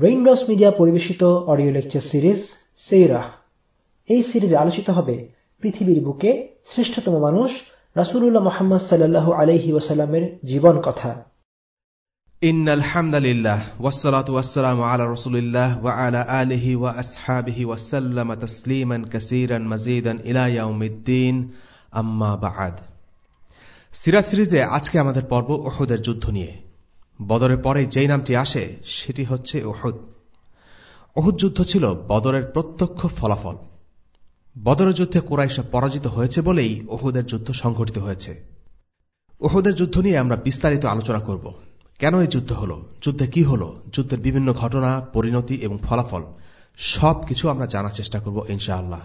Raindrops media পরিবেশিত audio lecture series সেইরাহ এই সিরিজে আলোচিত হবে পৃথিবীর বুকে শ্রেষ্ঠতম মানুষ রাসূলুল্লাহ মুহাম্মদ সাল্লাল্লাহু আলাইহি ওয়াসাল্লামের জীবন কথা إن الحمد لله والصلاة والسلام على رسول الله وعلى آله وأصحابه وسلم تسليما كثيرا مزيدا إلى يوم الدين أما بعد সিরাত সিরিজে আজকে আমাদের পর্ব ওহুদের যুদ্ধ নিয়ে বদরের পরে যেই নামটি আসে, সেটি হচ্ছে ওহুদ ওহুদ যুদ্ধ ছিল বদরের প্রত্যক্ষ ফলাফল। বদরের যুদ্ধে কোরাইশা পরাজিত হয়েছে বলেই ওহুদের যুদ্ধ সংঘটিত হয়েছে। ওহুদের যুদ্ধ নিয়ে আমরা বিস্তারিত আলোচনা করব। কেন এই যুদ্ধ হল? যুদ্ধে কি হল? যুদ্ধের বিভিন্ন ঘটনা, পরিণতি এবং ফলাফল সব কিছু আমরা জানার চেষ্টা করব ইনশাআল্লাহ।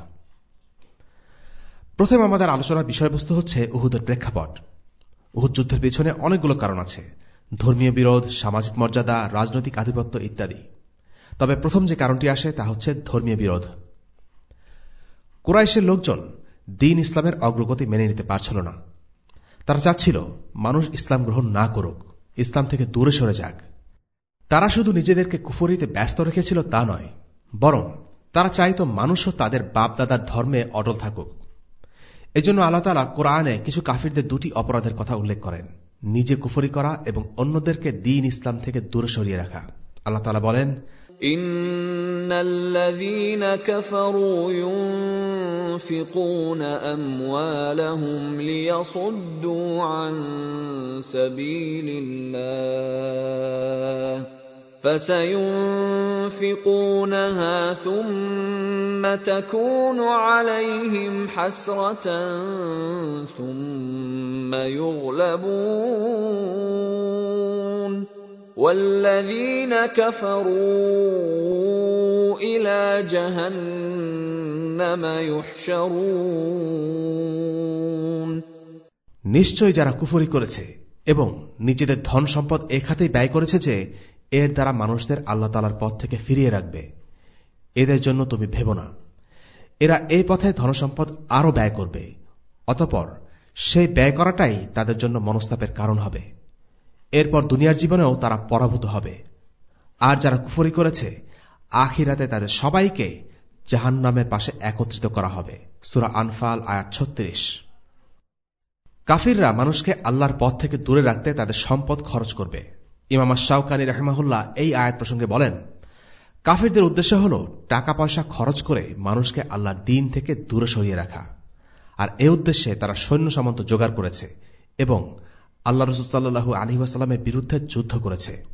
প্রথমে আমাদের আলোচনার বিষয়বস্তু হচ্ছে উহুদের প্রেক্ষাপট। উহুদ যুদ্ধের পিছনে অনেকগুলো কারণ আছে। ধর্মীয় বিরোধ, সামাজিক মর্যাদা, রাজনৈতিক আধিপত্য ইত্যাদি। তবে প্রথম যে কারণটি আসে তা হচ্ছে ধর্মীয় বিরোধ। কুরাইশের লোকজন দিন ইসলামের অগ্রগতি মেনে নিতে পারছিল না। তারা চাচ্ছিল মানুষ ইসলাম গ্রহণ না করুক, ইসলাম থেকে দূরে সরে যাক। তারা শুধু নিজেদেরকে কুফরিতে ব্যস্ত রেখেছিল তা নয়, বরং তারা চাইত মানুষও তাদের বাপদাদার ধর্মে অটল থাকুক। এজন্য আল্লাহ তালা কোরআনে কিছু কাফিরদের দুটি অপরাধের কথা উল্লেখ করেন। নিজে কুফরি করা এবং অন্যদেরকে দিন ইসলাম থেকে দূরে সরিয়ে রাখা আল্লাহ তালা বলেন إن الذين كفروا ينفقون أموالهم ليصدوا عن سبيل الله فسينفقونها ثم تكون عليهم حسرة ثم يغلبون والذين كفروا إلى جهنم يحشرون নিশ্চয় যারা কুফরি করেছে এবং নিজেদের ধন সম্পদ এ খাতেই ব্যয় করেছে যে এর দ্বারা মানুষদের আল্লাহ তালার পথ থেকে ফিরিয়ে রাখবে। এদের জন্য তুমি ভেব না। এরা এই পথে ধনসম্পদ আরও ব্যয় করবে। অতপর সেই ব্যয় করাটাই তাদের জন্য মনস্তাপের কারণ হবে। এরপর দুনিয়ার জীবনেও তারা পরাভূত হবে। আর যারা কুফরি করেছে, আখিরাতে তাদের সবাইকে জাহান নামের পাশে একত্রিত করা হবে। সুরা আনফাল, আয়াত ছত্রিশ। কাফিররা মানুষকে আল্লাহর পথ থেকে দূরে রাখতে তাদের সম্পদ খরচ করবে। ইমামা শাউকানি রহমাহুল্লাহ এই আয়াত প্রসঙ্গে বলেন, কাফিরদের উদ্দেশ্য হল টাকা পয়সা খরচ করে মানুষকে আল্লাহর দিন থেকে দূরে সরিয়ে রাখা। আর এ উদ্দেশ্যে তারা সৈন্য সামন্ত জোগাড় করেছে এবং আল্লাহ রসুল্লাহু আলহিবাসাল্লামের বিরুদ্ধে যুদ্ধ করেছে।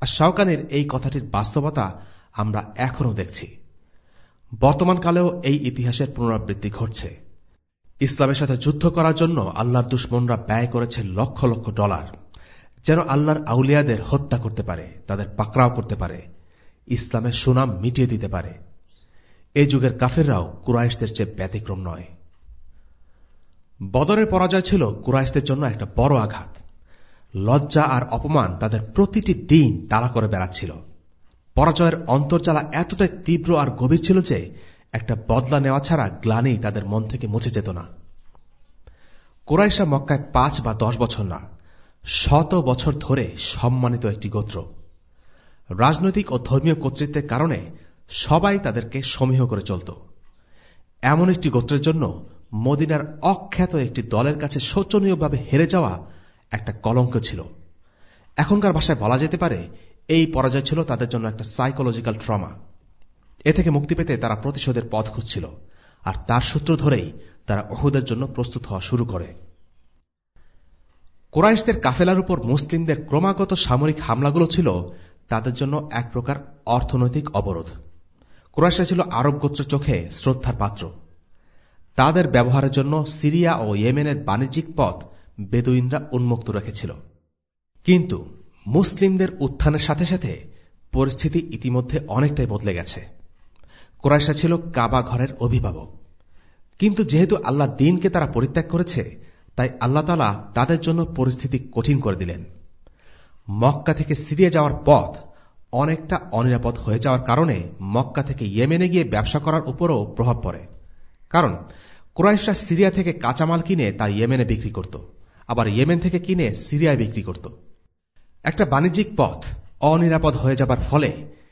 আর শাওকানির এই কথাটির বাস্তবতা আমরা এখনও দেখছি। বর্তমানকালেও এই ইতিহাসের পুনরাবৃত্তি ঘটছে। ইসলামের সাথে যুদ্ধ করার জন্য আল্লাহর দুশ্মনরা ব্যয় করেছে লক্ষ লক্ষ ডলার। যেন আল্লাহর আউলিয়াদের হত্যা করতে পারে, তাদের পাকড়াও করতে পারে, ইসলামের সুনাম মিটিয়ে দিতে পারে। এই যুগের কাফেররাও কুরাইশদের চেয়ে ব্যতিক্রম নয়। বদরের পরাজয় ছিল কুরাইশদের জন্য একটা বড় আঘাত। লজ্জা আর অপমান তাদের প্রতিটি দিন তাড়া করে বেড়াচ্ছিল। পরাজয়ের অন্তর্জালা এতটাই তীব্র আর গভীর ছিল যে একটা বদলা নেওয়া ছাড়া গ্লানি তাদের মন থেকে মুছে যেত না। কোরাইশা মক্কায় পাঁচ বা দশ বছর না শত বছর ধরে সম্মানিত একটি গোত্র। রাজনৈতিক ও ধর্মীয় কর্তৃত্বের কারণে সবাই তাদেরকে সমীহ করে চলত। এমন একটি গোত্রের জন্য মদিনার অখ্যাত একটি দলের কাছে শোচনীয়ভাবে হেরে যাওয়া একটা কলঙ্ক ছিল। এখনকার ভাষায় বলা যেতে পারে, এই পরাজয় ছিল তাদের জন্য একটা সাইকোলজিক্যাল ট্রমা এ থেকে মুক্তি পেতে তারা প্রতিশোধের পথ খুঁজছিল, আর তার সূত্র ধরেই তারা ওহুদের জন্য প্রস্তুত হওয়া শুরু করে। কোরাইশদের কাফেলার উপর মুসলিমদের ক্রমাগত সামরিক হামলাগুলো ছিল তাদের জন্য এক প্রকার অর্থনৈতিক অবরোধ। কোরাইশরা ছিল আরব গোত্রের চোখে শ্রদ্ধার পাত্র। তাদের ব্যবহারের জন্য সিরিয়া ও ইয়েমেনের বাণিজ্যিক পথ বেদুইনরা উন্মুক্ত রেখেছিল। কিন্তু মুসলিমদের উত্থানের সাথে সাথে পরিস্থিতি ইতিমধ্যে অনেকটাই বদলে গেছে। কোরাইশা ছিল কাবা ঘরের অভিভাবক। কিন্তু যেহেতু আল্লাহ দিনকে তারা পরিত্যাগ করেছে তাই আল্লাহ তালা তাদের জন্য পরিস্থিতি কঠিন করে দিলেন। মক্কা থেকে সিরিয়া যাওয়ার পথ অনেকটা অনিরাপদ হয়ে যাওয়ার কারণে মক্কা থেকে ইয়েমেনে গিয়ে ব্যবসা করার উপরও প্রভাব পড়ে। কারণ কোরাইশরা সিরিয়া থেকে কাঁচামাল কিনে তা ইয়েমেনে বিক্রি করত, আবার ইয়েমেন থেকে কিনে সিরিয়ায় বিক্রি করত। একটা বাণিজ্যিক পথ অনিরাপদ হয়ে যাবার ফলে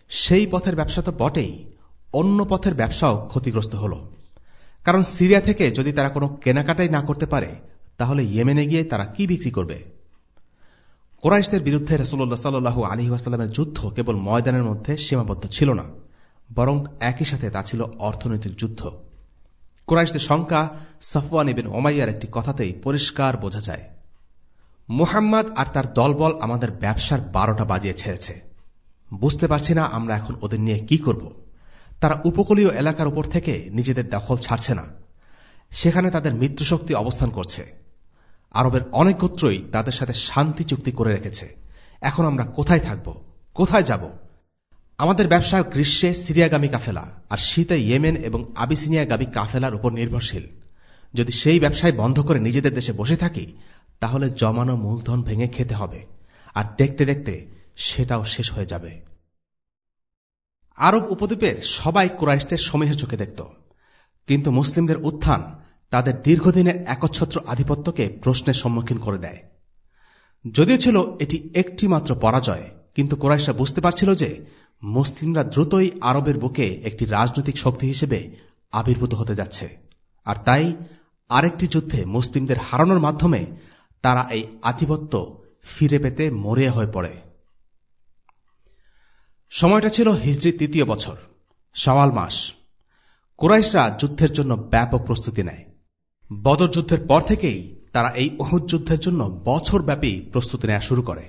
সেই পথের ব্যবসা তো বটেই, অন্য পথের ব্যবসাও ক্ষতিগ্রস্ত হল। কারণ সিরিয়া থেকে যদি তারা কোনো কেনাকাটাই না করতে পারে তাহলে ইয়েমেনে গিয়ে তারা কি বিক্রি করবে? কোরাইশদের বিরুদ্ধে রসুল্লাহ সাল্লু আলী ওয়াসাল্লামের যুদ্ধ কেবল ময়দানের মধ্যে সীমাবদ্ধ ছিল না, বরং একই সাথে তা ছিল অর্থনৈতিক যুদ্ধ। কোরাইশদের শঙ্কা সফওয়ান ইবিন ওমাইয়ার একটি কথাতেই পরিষ্কার বোঝা যায়। মুহাম্মদ আর তার দলবল আমাদের ব্যবসার বারোটা বাজিয়ে ছেড়েছে। বুঝতে পারছি না আমরা এখন ওদের নিয়ে কি করব। তারা উপকূলীয় এলাকার উপর থেকে নিজেদের দখল ছাড়ছে না। সেখানে তাদের মিত্রশক্তি অবস্থান করছে। আরবের অনেক গোত্রই তাদের সাথে শান্তি চুক্তি করে রেখেছে। এখন আমরা কোথায় থাকব? কোথায় যাব? আমাদের ব্যবসা গ্রীষ্মে সিরিয়াগামী কাফেলা, আর শীতে ইয়েমেন এবং আবিসিনিয়াগামী কাফেলার উপর নির্ভরশীল। যদি সেই ব্যবসায় বন্ধ করে নিজেদের দেশে বসে থাকি, তাহলে জমানো মূলধন ভেঙে খেতে হবে, আর দেখতে দেখতে সেটাও শেষ হয়ে যাবে। আরব উপদ্বীপের সবাই কুরাইশদের সমীহ চোখে দেখত, কিন্তু মুসলিমদের উত্থান তাদের দীর্ঘদিনের একচ্ছত্র আধিপত্যকে প্রশ্নের সম্মুখীন করে দেয়। যদিও ছিল এটি একটি মাত্র পরাজয়, কিন্তু কোরাইশরা বুঝতে পারছিল যে মুসলিমরা দ্রুতই আরবের বুকে একটি রাজনৈতিক শক্তি হিসেবে আবির্ভূত হতে যাচ্ছে। আর তাই আরেকটি যুদ্ধে মুসলিমদের হারানোর মাধ্যমে তারা এই আধিপত্য ফিরে পেতে মরিয়া হয়ে পড়ে। সময়টা ছিল হিজড়ি তৃতীয় বছর সওয়াল মাস। কুরাইশরা যুদ্ধের জন্য ব্যাপক প্রস্তুতি নেয়। বদর যুদ্ধের পর থেকেই তারা এই অহুদ যুদ্ধের জন্য বছরব্যাপী প্রস্তুতি নেওয়া শুরু করে।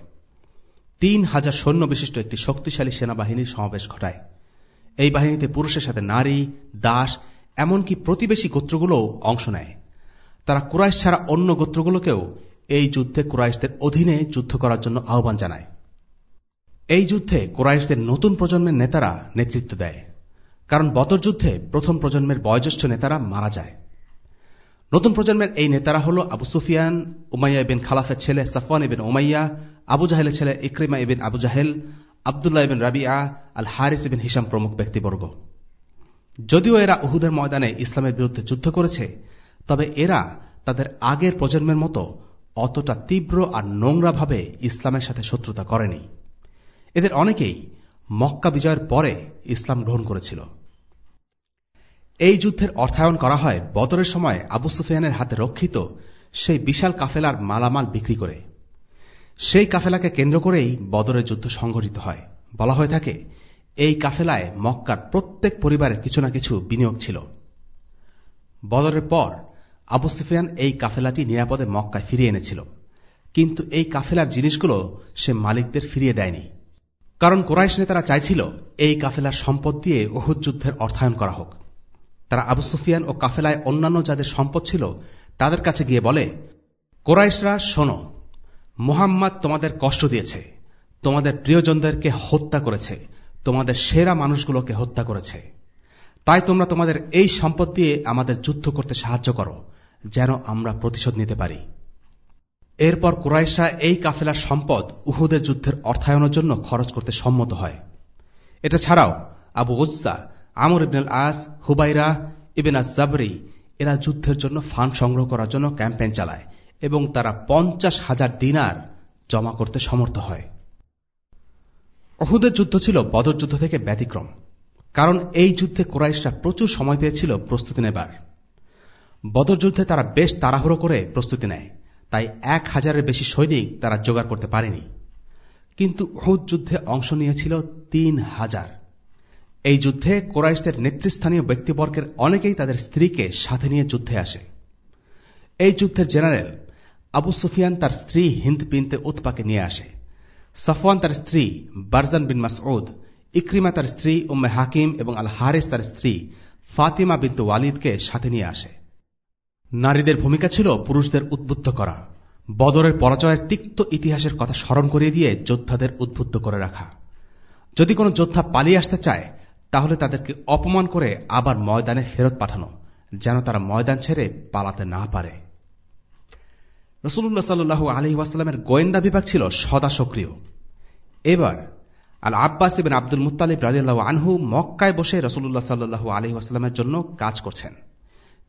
তিন হাজার সৈন্য বিশিষ্ট একটি শক্তিশালী সেনাবাহিনীর সমাবেশ ঘটায়। এই বাহিনীতে পুরুষের সাথে নারী, দাস, এমনকি প্রতিবেশী গোত্রগুলোও অংশ নেয়। তারা কুরাইশ ছাড়া অন্য গোত্রগুলোকেও এই যুদ্ধে কুরাইশদের অধীনে যুদ্ধ করার জন্য আহ্বান জানায়। এই যুদ্ধে কুরাইশদের নতুন প্রজন্মের নেতারা নেতৃত্ব দেয়। কারণ বদর যুদ্ধে প্রথম প্রজন্মের বয়োজ্যেষ্ঠ নেতারা মারা যায়। নতুন প্রজন্মের এই নেতারা হল আবু সুফিয়ান, উমাইয়া বিন খালাফের ছেলে, সাফওয়ান ইবিন উমাইয়া, আবু জাহেলের ছেলে ইক্রিমা ইবিন আবু জাহেল, আবদুল্লাহ ইবিন রাবিয়া, আল হারিস ইবিন হিসাম প্রমুখ ব্যক্তিবর্গ। যদিও এরা উহুদের ময়দানে ইসলামের বিরুদ্ধে যুদ্ধ করেছে, তবে এরা তাদের আগের প্রজন্মের মতো অতটা তীব্র আর নোংরাভাবে ইসলামের সাথে শত্রুতা করেনি। এদের অনেকেই মক্কা বিজয়ের পরে ইসলাম গ্রহণ করেছিল। এই যুদ্ধের অর্থায়ন করা হয় বদরের সময় আবু সুফিয়ানের হাতে রক্ষিত সেই বিশাল কাফেলার মালামাল বিক্রি করে। সেই কাফেলাকে কেন্দ্র করেই বদরের যুদ্ধ সংঘটিত হয়। বলা হয়ে থাকে, এই কাফেলায় মক্কার প্রত্যেক পরিবারের কিছু না কিছু বিনিয়োগ ছিল। বদরের পর আবু সুফিয়ান এই কাফেলাটি নিরাপদে মক্কায় ফিরিয়ে এনেছিল। কিন্তু এই কাফেলার জিনিসগুলো সে মালিকদের ফিরিয়ে দেয়নি। কারণ কোরাইশ নেতারা চাইছিল এই কাফেলার সম্পদ দিয়ে ওহুদ যুদ্ধের অর্থায়ন করা হোক। তারা আবু সুফিয়ান ও কাফেলায় অন্যান্য যাদের সম্পদ ছিল, তাদের কাছে গিয়ে বলে, কোরাইশরা, শোনো, মোহাম্মদ তোমাদের কষ্ট দিয়েছে। তোমাদের প্রিয়জনদেরকে হত্যা করেছে। তোমাদের সেরা মানুষগুলোকে হত্যা করেছে। তাই তোমরা তোমাদের এই সম্পদ দিয়ে আমাদের যুদ্ধ করতে সাহায্য করো, যেন আমরা প্রতিশোধ নিতে পারি। এরপর কুরাইশরা এই কাফেলার সম্পদ উহুদের যুদ্ধের অর্থায়নের জন্য খরচ করতে সম্মত হয়। এটা ছাড়াও আবু উজ্জা আমর ইবনুল আস হুবাইরা ইবেন জাবরি এরা যুদ্ধের জন্য ফান্ড সংগ্রহ করার জন্য ক্যাম্পেইন চালায় এবং তারা পঞ্চাশ হাজার দিনার জমা করতে সমর্থ হয়। অহুদের যুদ্ধ ছিল বদর যুদ্ধ থেকে ব্যতিক্রম, কারণ এই যুদ্ধে কোরাইশরা প্রচুর সময় পেয়েছিল প্রস্তুতি নেবার। বদর যুদ্ধে তারা বেশ তাড়াহুড়ো করে প্রস্তুতি নেয়, তাই এক হাজারের বেশি সৈনিক তারা জোগাড় করতে পারেনি। কিন্তু অহুদ যুদ্ধে অংশ নিয়েছিল তিন হাজার। এই যুদ্ধে কোরাইশদের নেতৃস্থানীয় ব্যক্তিবর্গের অনেকেই তাদের স্ত্রীকে সাথে নিয়ে যুদ্ধে আসে। এই যুদ্ধের জেনারেল আবু সুফিয়ান তার স্ত্রী হিন্দ বিনতে উৎপাকে নিয়ে আসে। সফওয়ান তার স্ত্রী বারজান বিন মাসউদ, ইক্রিমা তার স্ত্রী উম্মে হাকিম এবং আল হারিস তার স্ত্রী ফাতিমা বিন্তু ওয়ালিদকে সাথে নিয়ে আসে। নারীদের ভূমিকা ছিল পুরুষদের উদ্বুদ্ধ করা, বদরের পরাজয়ের তিক্ত ইতিহাসের কথা স্মরণ করিয়ে দিয়ে যোদ্ধাদের উদ্বুদ্ধ করে রাখা। যদি কোনো যোদ্ধা পালিয়ে আসতে চায় তাহলে তাদেরকে অপমান করে আবার ময়দানে ফেরত পাঠানো, যেন তারা ময়দান ছেড়ে পালাতে না পারে। রসুল্লাহ সাল্লু আলি ওয়াসাল্লামের গোয়েন্দা বিভাগ ছিল সদা সক্রিয়। এবার আল আব্বাস ইবেন আব্দুল মুতালিব রাজিয়াল্লাহ আনহু মক্কায় বসে রসুল্লাহ সাল্লু আলি ওয়াসাল্লামের জন্য কাজ করছেন।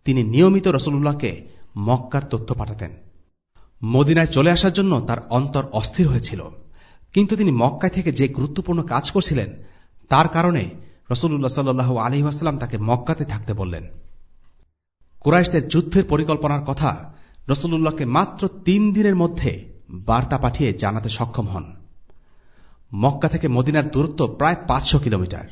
তিনি নিয়মিত রসুল্লাহকে মক্কার তথ্য পাঠাতেন। মদিনায় চলে আসার জন্য তার অন্তর অস্থির হয়েছিল। কিন্তু তিনি মক্কায় থেকে যে গুরুত্বপূর্ণ কাজ করছিলেন, তার কারণে রসুল্লাহ সাল্লু আলহি আসলাম তাকে মক্কাতে থাকতে বললেন। কুরাইশদের যুদ্ধের পরিকল্পনার কথা রসুল্লাহকে মাত্র তিন দিনের মধ্যে বার্তা পাঠিয়ে জানাতে সক্ষম হন। মক্কা থেকে মদিনার দূরত্ব প্রায় পাঁচশো কিলোমিটার।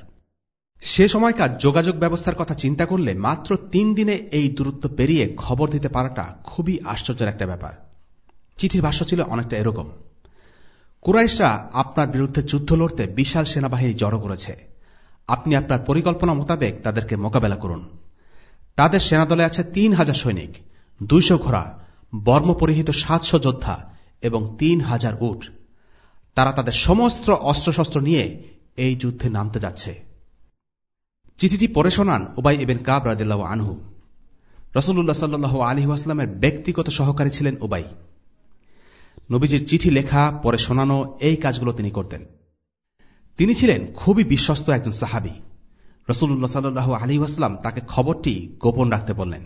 সে সময়কার যোগাযোগ ব্যবস্থার কথা চিন্তা করলে মাত্র তিন দিনে এই দূরত্ব পেরিয়ে খবর দিতে পারাটা খুবই আশ্চর্যের একটা ব্যাপার। চিঠির ভাষ্য ছিল অনেকটা এরকম। কুরাইশরা আপনার বিরুদ্ধে যুদ্ধ লড়তে বিশাল সেনাবাহিনী জড়ো করেছে। আপনি আপনার পরিকল্পনা মোতাবেক তাদেরকে মোকাবেলা করুন। তাদের সেনাদলে আছে তিন হাজার সৈনিক, দুইশো ঘোড়া, বর্ম পরিহিত সাতশো যোদ্ধা এবং তিন হাজার উট। তারা তাদের সমস্ত অস্ত্রশস্ত্র নিয়ে এই যুদ্ধে নামতে যাচ্ছে। চিঠিটি পড়ে শোনান ওবাই এবেন কাব রাদিল্লাহ আনহু। রসুল্লাহ সাল্লু আলী আসলামের ব্যক্তিগত সহকারী ছিলেন ওবাই নবীজির চিঠি লেখা পরে শোনানো এই কাজগুলো তিনি করতেন। তিনি ছিলেন খুবই বিশ্বস্ত একজন সাহাবি। রসুল্লাহ সাল্লু আলী আসলাম তাকে খবরটি গোপন রাখতে বললেন।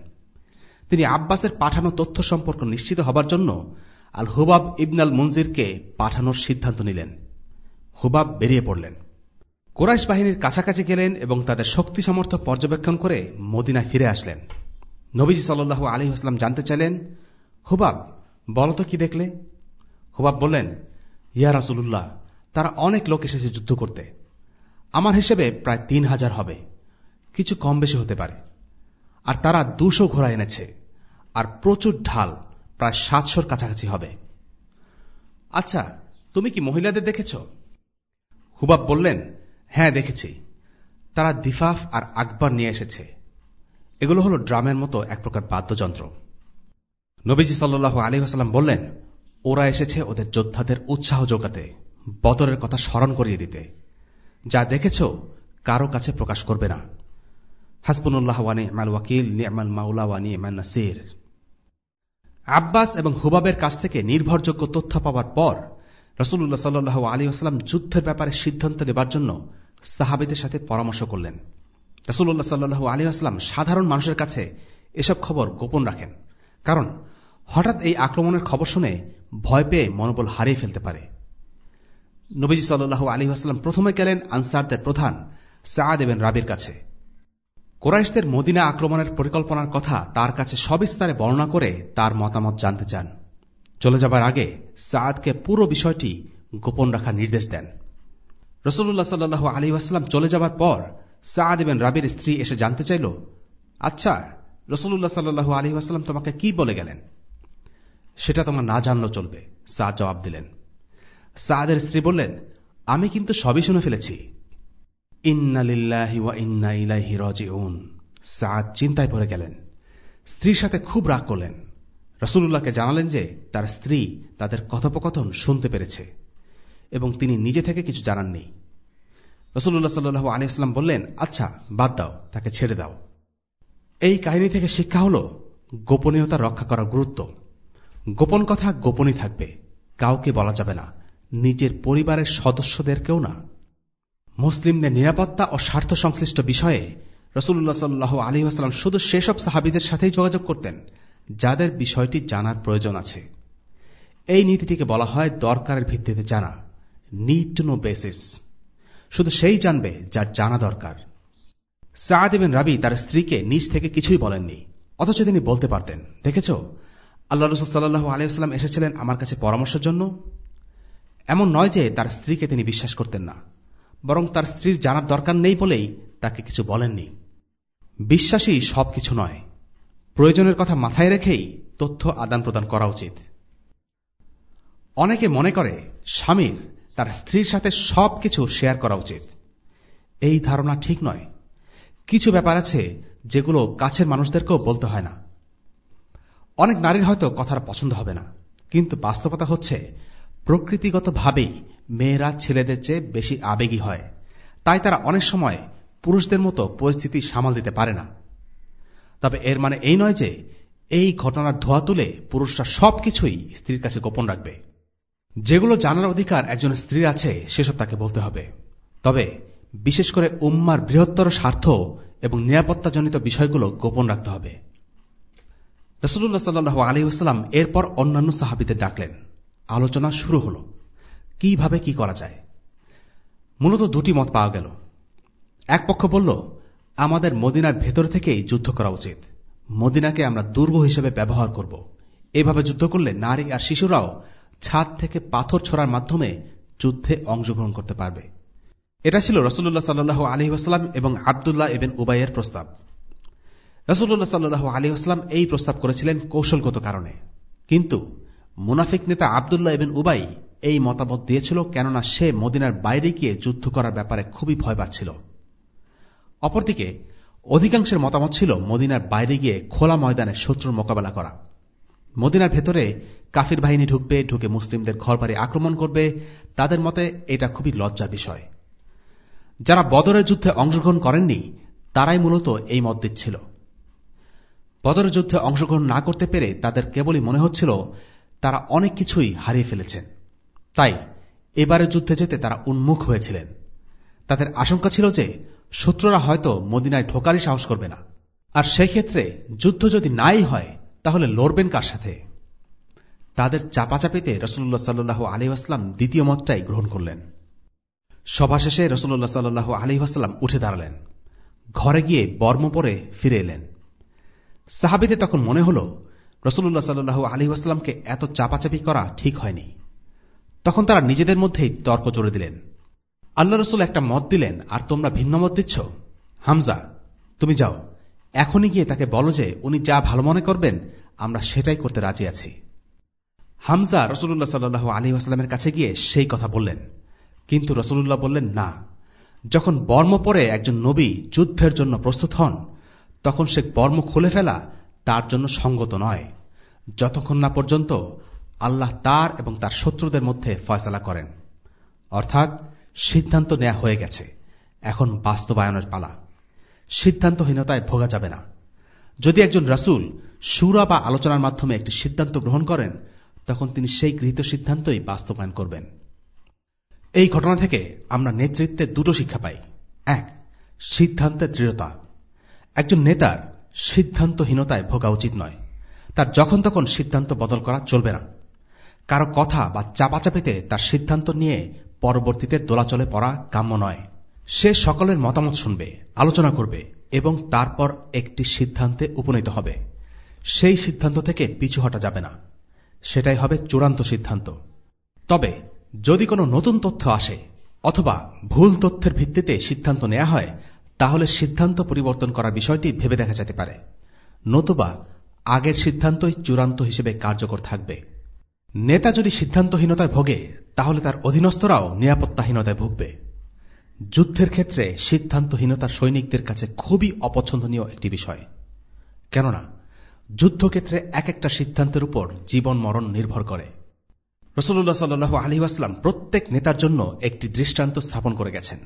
তিনি আব্বাসের পাঠানো তথ্য সম্পর্ক নিশ্চিত হবার জন্য আল হুবাব ইবনাল মঞ্জিরকে পাঠানোর সিদ্ধান্ত নিলেন। হুবাব বেরিয়ে পড়লেন। কোরাইশ বাহিনীর কাছাকাছি গেলেন এবং তাদের শক্তি সামর্থ্য পর্যবেক্ষণ করে মদিনায় ফিরে আসলেন। নবীজি সাল্লু আলী আসলাম জানতে চাইলেন, হুবাব বলতো কি দেখলে? হুবাব বললেন, ইয়া রাসুল্লাহ তারা অনেক লোক এসেছে যুদ্ধ করতে। আমার হিসেবে প্রায় তিন হাজার হবে। কিছু কম বেশি হতে পারে। আর তারা দুশো ঘোড়া এনেছে। আর প্রচুর ঢাল, প্রায় সাতশোর কাছাকাছি হবে। আচ্ছা তুমি কি মহিলাদের দেখেছ? হুবাব বললেন হ্যাঁ দেখেছি। তারা দিফাফ আর আকবর নিয়ে এসেছে। এগুলো হল ড্রামের মতো এক প্রকার বাদ্যযন্ত্র। নবীজি সাল্লু আলী হাসাল্লাম বললেন, ওরা এসেছে ওদের যোদ্ধাদের উৎসাহ যোগাতে। বদরের কথা স্মরণ করিয়ে দিতে। যা দেখেছ, কারও কাছে প্রকাশ করবে না। হাসবুল্লাহ ওয়ানি মাল ওয়াকিল মাউলা ওয়ানি ইমান নাসির। আব্বাস এবং হুবাবের কাছ থেকে নির্ভরযোগ্য তথ্য পাওয়ার পর রসুল্লাহ সাল্লু আলী আসলাম যুদ্ধের ব্যাপারে সিদ্ধান্ত নেবার জন্য সাহাবিদের সাথে পরামর্শ করলেন। রসুল্লাহ সাল্লু আলী আসলাম সাধারণ মানুষের কাছে এসব খবর গোপন রাখেন। কারণ হঠাৎ এই আক্রমণের খবর শুনে ভয় পেয়ে মনোবল হারিয়ে ফেলতে পারে। নবীজি সাল্লু আলী আসলাম প্রথমে গেলেন আনসারদের প্রধান সাদ এবেন রাবির কাছে। কোরাইশদের মদিনা আক্রমণের পরিকল্পনার কথা তার কাছে সবিস্তারে বর্ণনা করে তার মতামত জানতে চান। চলে যাবার আগে সাদকে পুরো বিষয়টি গোপন রাখার নির্দেশ দেন। রসুল্লাহ সাল্লু আলী আসলাম চলে যাবার পর সাদ এবেন রাবির স্ত্রী এসে জানতে চাইল আচ্ছা রসুল্লাহ সাল্লু আলী আসলাম তোমাকে কি বলে গেলেন? সেটা তোমার না জানলেও চলবে সাদ জবাব দিলেন। সাদের স্ত্রী বললেন, আমি কিন্তু সবই শুনে ফেলেছি। সাদ চিন্তায় পড়ে গেলেন। স্ত্রীর সাথে খুব রাগ করলেন। রসুল্লাহকে জানালেন যে তার স্ত্রী তাদের কথোপকথন শুনতে পেরেছে এবং তিনি নিজে থেকে কিছু জানাননি। রসুল্লাহ সাল্লু আলিয়াস্লাম বললেন আচ্ছা বাদ দাও, তাকে ছেড়ে দাও। এই কাহিনী থেকে শিক্ষা হল গোপনীয়তা রক্ষা করার গুরুত্ব। গোপন কথা গোপনই থাকবে, কাউকে বলা যাবে না। নিজের পরিবারের সদস্যদেরকেও না। মুসলিমদের নিরাপত্তা ও স্বার্থ সংশ্লিষ্ট বিষয়ে রসুল্লাহ সাল্লাহ আলী আসলাম শুধু সেসব সাহাবিদের সাথেই যোগাযোগ করতেন, যাদের বিষয়টি জানার প্রয়োজন আছে। এই নীতিটিকে বলা হয় দরকারের ভিত্তিতে জানা নিড টু নো বেসিস শুধু সেই জানবে যার জানা দরকার। সাদ এবেন রাবি তার স্ত্রীকে নিজ থেকে কিছুই বলেননি, অথচ তিনি বলতে পারতেন, দেখেছ, আল্লাহ রসুল সাল্লাহ আলিয়াস্লাম এসেছিলেন আমার কাছে পরামর্শের জন্য এমন নয় যে তার স্ত্রীকে তিনি বিশ্বাস করতেন না, বরং তার স্ত্রীর জানার দরকার নেই বলেই তাকে কিছু বলেননি। বিশ্বাসী সব কিছু নয়। প্রয়োজনের কথা মাথায় রেখেই তথ্য আদান প্রদান করা উচিত। অনেকে মনে করে স্বামীর তার স্ত্রীর সাথে সব কিছু শেয়ার করা উচিত। এই ধারণা ঠিক নয়। কিছু ব্যাপার আছে যেগুলো কাছের মানুষদেরকেও বলতে হয় না। অনেক নারীর হয়তো কথাটা পছন্দ হবে না, কিন্তু বাস্তবতা হচ্ছে প্রকৃতিগতভাবেই মেয়েরা ছেলেদের চেয়ে বেশি আবেগী হয়। তাই তারা অনেক সময় পুরুষদের মতো পরিস্থিতি সামাল দিতে পারে না। তবে এর মানে এই নয় যে এই ঘটনার ধোয়া তুলে পুরুষরা সবকিছুই স্ত্রীর কাছে গোপন রাখবে। যেগুলো জানার অধিকার একজন স্ত্রীর আছে, সেসব তাকে বলতে হবে। তবে বিশেষ করে উম্মার বৃহত্তর স্বার্থ এবং নিরাপত্তাজনিত বিষয়গুলো গোপন রাখতে হবে। রসুল্লাহ সাল্লু আলী আসসালাম এরপর অন্যান্য সাহাবিদের ডাকলেন। আলোচনা শুরু হল। কীভাবে কি করা যায়? মূলত দুটি মত পাওয়া গেল। এক পক্ষ বলল, আমাদের মদিনার ভেতর থেকেই যুদ্ধ করা উচিত। মদিনাকে আমরা দুর্গ হিসেবে ব্যবহার করব। এভাবে যুদ্ধ করলে নারী আর শিশুরাও ছাদ থেকে পাথর ছোড়ার মাধ্যমে যুদ্ধে অংশগ্রহণ করতে পারবে। এটা ছিল রসুল্লাহ সাল্লু আলী আসলাম এবং আবদুল্লাহ এবেন উবাইয়ের প্রস্তাব। রসুল্লাহ সাল্লু আলী আসলাম এই প্রস্তাব করেছিলেন কৌশলগত কারণে। কিন্তু মুনাফিক নেতা আবদুল্লাহ এবেন উবাই এই মতামত দিয়েছিল কেননা সে মদিনার বাইরে গিয়ে যুদ্ধ করার ব্যাপারে খুবই ভয় পাচ্ছিল। অপরদিকে, অধিকাংশের মতামত ছিল মদিনার বাইরে গিয়ে খোলা ময়দানে শত্রুর মোকাবেলা করা। মদিনার ভেতরে কাফির বাহিনী ঢুকবে, ঢুকে মুসলিমদের ঘরবাড়ি আক্রমণ করবে, তাদের মতে এটা খুবই লজ্জার বিষয়। যারা বদরের যুদ্ধে অংশগ্রহণ করেননি, তারাই মূলত এই মত দিচ্ছিল। বদরের যুদ্ধে অংশগ্রহণ না করতে পেরে তাদের কেবলই মনে হচ্ছিল তারা অনেক কিছুই হারিয়ে ফেলেছেন। তাই এবারে যুদ্ধে যেতে তারা উন্মুখ হয়েছিলেন। তাদের আশঙ্কা ছিল যে, শত্রুরা হয়তো মদিনায় ঢোকারই সাহস করবে না। আর সেই ক্ষেত্রে যুদ্ধ যদি নাই হয়, তাহলে লড়বেন কার সাথে? তাদের চাপাচাপিতে রসুল্লাহ সাল্লু আলী আসলাম দ্বিতীয় মতটাই গ্রহণ করলেন। সভা শেষে রসুল্লাহ সাল্লু আলী আসলাম উঠে দাঁড়ালেন। ঘরে গিয়ে বর্ম পরে ফিরে এলেন। সাহাবিদের তখন মনে হল রসুল্লাহ সাল্লু আলী আসলামকে এত চাপাচাপি করা ঠিক হয়নি। তখন তারা নিজেদের মধ্যেই তর্ক জোরে দিলেন। আল্লাহ রসুল একটা মত দিলেন, আর তোমরা ভিন্ন মত দিচ্ছ? হামজা, তুমি যাও, এখনই গিয়ে তাকে বলো যে উনি যা ভালো মনে করবেন, আমরা সেটাই করতে রাজি আছি। হামজা রসুল্লাহ সাল্লু আলী আসলামের কাছে গিয়ে সেই কথা বললেন। কিন্তু রসুল্লাহ বললেন, না, যখন বর্ম পরে একজন নবী যুদ্ধের জন্য প্রস্তুত হন, তখন সে বর্ম খুলে ফেলা তার জন্য সঙ্গত নয়। যতক্ষণ না পর্যন্ত আল্লাহ তার এবং তার শত্রুদের মধ্যে ফয়সলা করেন। অর্থাৎ সিদ্ধান্ত নেওয়া হয়ে গেছে। এখন বাস্তবায়নের পালা। সিদ্ধান্তহীনতায় ভোগা যাবে না। যদি একজন রাসুল সুরা বা আলোচনার মাধ্যমে একটি সিদ্ধান্ত গ্রহণ করেন, তখন তিনি সেই গৃহীত সিদ্ধান্তই বাস্তবায়ন করবেন। এই ঘটনা থেকে আমরা নেতৃত্বে দুটো শিক্ষা পাই। এক, সিদ্ধান্তের দৃঢ়তা। একজন নেতার সিদ্ধান্তহীনতায় ভোগা উচিত নয়। তার যখন তখন সিদ্ধান্ত বদল করা চলবে না। কারও কথা বা চাপাচাপিতে তার সিদ্ধান্ত নিয়ে পরবর্তীতে দোলাচলে পড়া কাম্য নয়। সে সকলের মতামত শুনবে, আলোচনা করবে এবং তারপর একটি সিদ্ধান্তে উপনীত হবে। সেই সিদ্ধান্ত থেকে পিছু হটা যাবে না। সেটাই হবে চূড়ান্ত সিদ্ধান্ত। তবে যদি কোনো নতুন তথ্য আসে অথবা ভুল তথ্যের ভিত্তিতে সিদ্ধান্ত নেওয়া হয় তাহলে সিদ্ধান্ত পরিবর্তন করার বিষয়টি ভেবে দেখা যেতে পারে। নতুবা, আগের সিদ্ধান্তই চূড়ান্ত হিসেবে কার্যকর থাকবে। নেতা যদি সিদ্ধান্তহীনতায় ভোগে, তাহলে তার অধীনস্থরাও নিরাপত্তাহীনতায় ভুগবে। যুদ্ধের ক্ষেত্রে সিদ্ধান্তহীনতা সৈনিকদের কাছে খুবই অপছন্দনীয় একটি বিষয়। কেননা, যুদ্ধক্ষেত্রে এক একটা সিদ্ধান্তের উপর জীবন মরণ নির্ভর করে। রসুল্লাহ সাল্লু আলহিবাস্লাম প্রত্যেক নেতার জন্য একটি দৃষ্টান্ত স্থাপন করে গেছেন।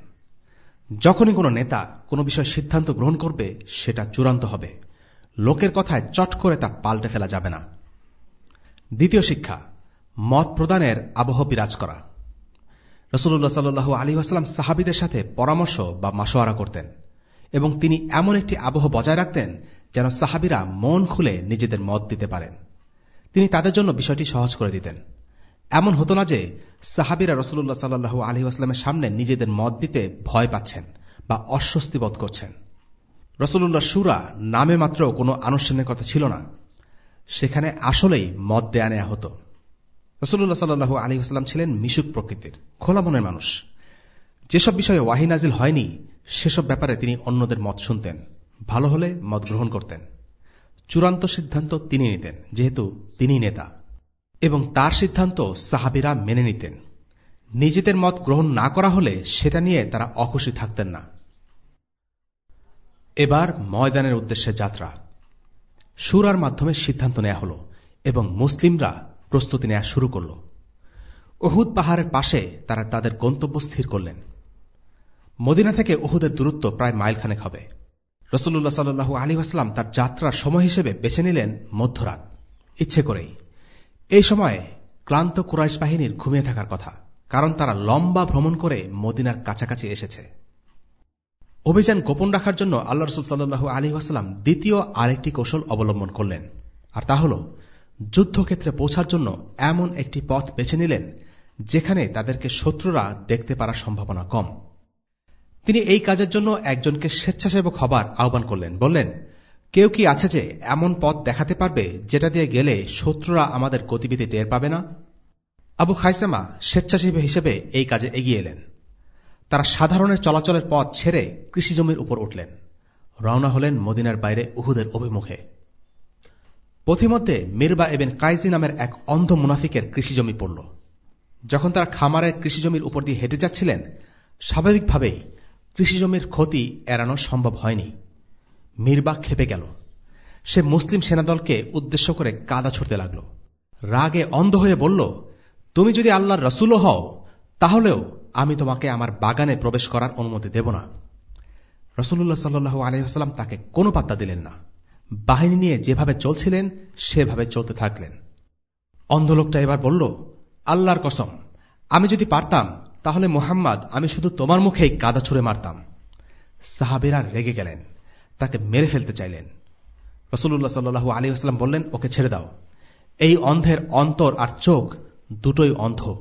যখনই কোনো নেতা কোনো বিষয় সিদ্ধান্ত গ্রহণ করবে, সেটা চূড়ান্ত হবে। লোকের কথায় চট করে তা পাল্টে ফেলা যাবে না। দ্বিতীয় শিক্ষা, মত প্রদানের আবহ বিরাজ করা। রসুল্লাহ সাল্লু আলী আসলাম সাহাবিদের সাথে পরামর্শ বা মাসোয়ারা করতেন এবং তিনি এমন একটি আবহ বজায় রাখতেন যেন সাহাবিরা মন খুলে নিজেদের মত দিতে পারেন। তিনি তাদের জন্য বিষয়টি সহজ করে দিতেন। এমন হতো না যে সাহাবিরা রসুল্লাহ সাল্লু আলী আসলামের সামনে নিজেদের মত দিতে ভয় পাচ্ছেন বা অস্বস্তি বোধ করছেন। রসুল্লাহ সুরা নামে মাত্র কোনো আনুষ্ঠানিক কথা ছিল না। সেখানে আসলেই মত দেয়া নেয়া হতো। রসুল্লাহ সাল্লু আলী আসলাম ছিলেন মিশুক প্রকৃতির, খোলা মনের মানুষ। যেসব বিষয়ে ওয়াহি নাজিল হয়নি, সেসব ব্যাপারে তিনি অন্যদের মত শুনতেন, ভালো হলে মত গ্রহণ করতেন। চূড়ান্ত সিদ্ধান্ত তিনি নিতেন, যেহেতু তিনি নেতা। এবং তার সিদ্ধান্ত সাহাবিরা মেনে নিতেন। নিজেদের মত গ্রহণ না করা হলে সেটা নিয়ে তারা অখুশি থাকতেন না। এবার ময়দানের উদ্দেশ্যে যাত্রা। সুরার মাধ্যমে সিদ্ধান্ত নেওয়া হল এবং মুসলিমরা প্রস্তুতি নেওয়া শুরু করল। ওহুদ পাহাড়ের পাশে তারা তাদের গন্তব্য স্থির করলেন। মদিনা থেকে ওহুদের দূরত্ব প্রায় মাইলখানেক হবে। রসুল্লাহ সাল্লু আলী আসলাম তার যাত্রার সময় হিসেবে বেছে নিলেন মধ্যরাত। ইচ্ছে করেই। এই সময়ে ক্লান্ত কুরাইশ বাহিনীর ঘুমিয়ে থাকার কথা, কারণ তারা লম্বা ভ্রমণ করে মদিনার কাছাকাছি এসেছে। অভিযান গোপন রাখার জন্য আল্লাহ রসুল সাল্লু আলী আসলাম দ্বিতীয় আরেকটি কৌশল অবলম্বন করলেন, আর তা হল যুদ্ধক্ষেত্রে পৌঁছার জন্য এমন একটি পথ বেছে নিলেন, যেখানে তাদেরকে শত্রুরা দেখতে পারার সম্ভাবনা কম। তিনি এই কাজের জন্য একজনকে স্বেচ্ছাসেবক হবার আহ্বান করলেন, বললেন কেউ কি আছে যে এমন পথ দেখাতে পারবে যেটা দিয়ে গেলে শত্রুরা আমাদের গতিবিধি টের পাবে না? আবু খাইসামা স্বেচ্ছাসেবী হিসেবে এই কাজে এগিয়ে এলেন। তারা সাধারণের চলাচলের পথ ছেড়ে কৃষিজমির উপর উঠলেন। রওনা হলেন মদিনার বাইরে উহুদের অভিমুখে। পথিমধ্যে মির্বা এবেন কাইজি নামের এক অন্ধ মুনাফিকের কৃষিজমি পড়ল। যখন তারা খামারের কৃষিজমির উপর দিয়ে হেঁটে যাচ্ছিলেন, স্বাভাবিকভাবেই কৃষিজমির ক্ষতি এড়ানো সম্ভব হয়নি। মির্বা খেপে গেল। সে মুসলিম সেনাদলকে উদ্দেশ্য করে কাদা ছুটতে লাগল। রাগে অন্ধ হয়ে বলল, তুমি যদি আল্লাহর রসুলও হও, তাহলেও আমি তোমাকে আমার বাগানে প্রবেশ করার অনুমতি দেব না। রসুল্লাহ সাল্লু আলহাম তাকে কোনো পাত্তা দিলেন না। বাহিনী নিয়ে যেভাবে চলছিলেন, সেভাবে চলতে থাকলেন। অন্ধলোকটা এবার বলল, আল্লাহর কসম, আমি যদি পারতাম, তাহলে মোহাম্মদ, আমি শুধু তোমার মুখেই কাদা ছুঁড়ে মারতাম। সাহাবেরা রেগে গেলেন। তাকে মেরে ফেলতে চাইলেন। রসুল্লাহ সাল্লু আলী আসলাম বললেন, ওকে ছেড়ে দাও। এই অন্ধের অন্তর আর চোখ দুটোই অন্ধ।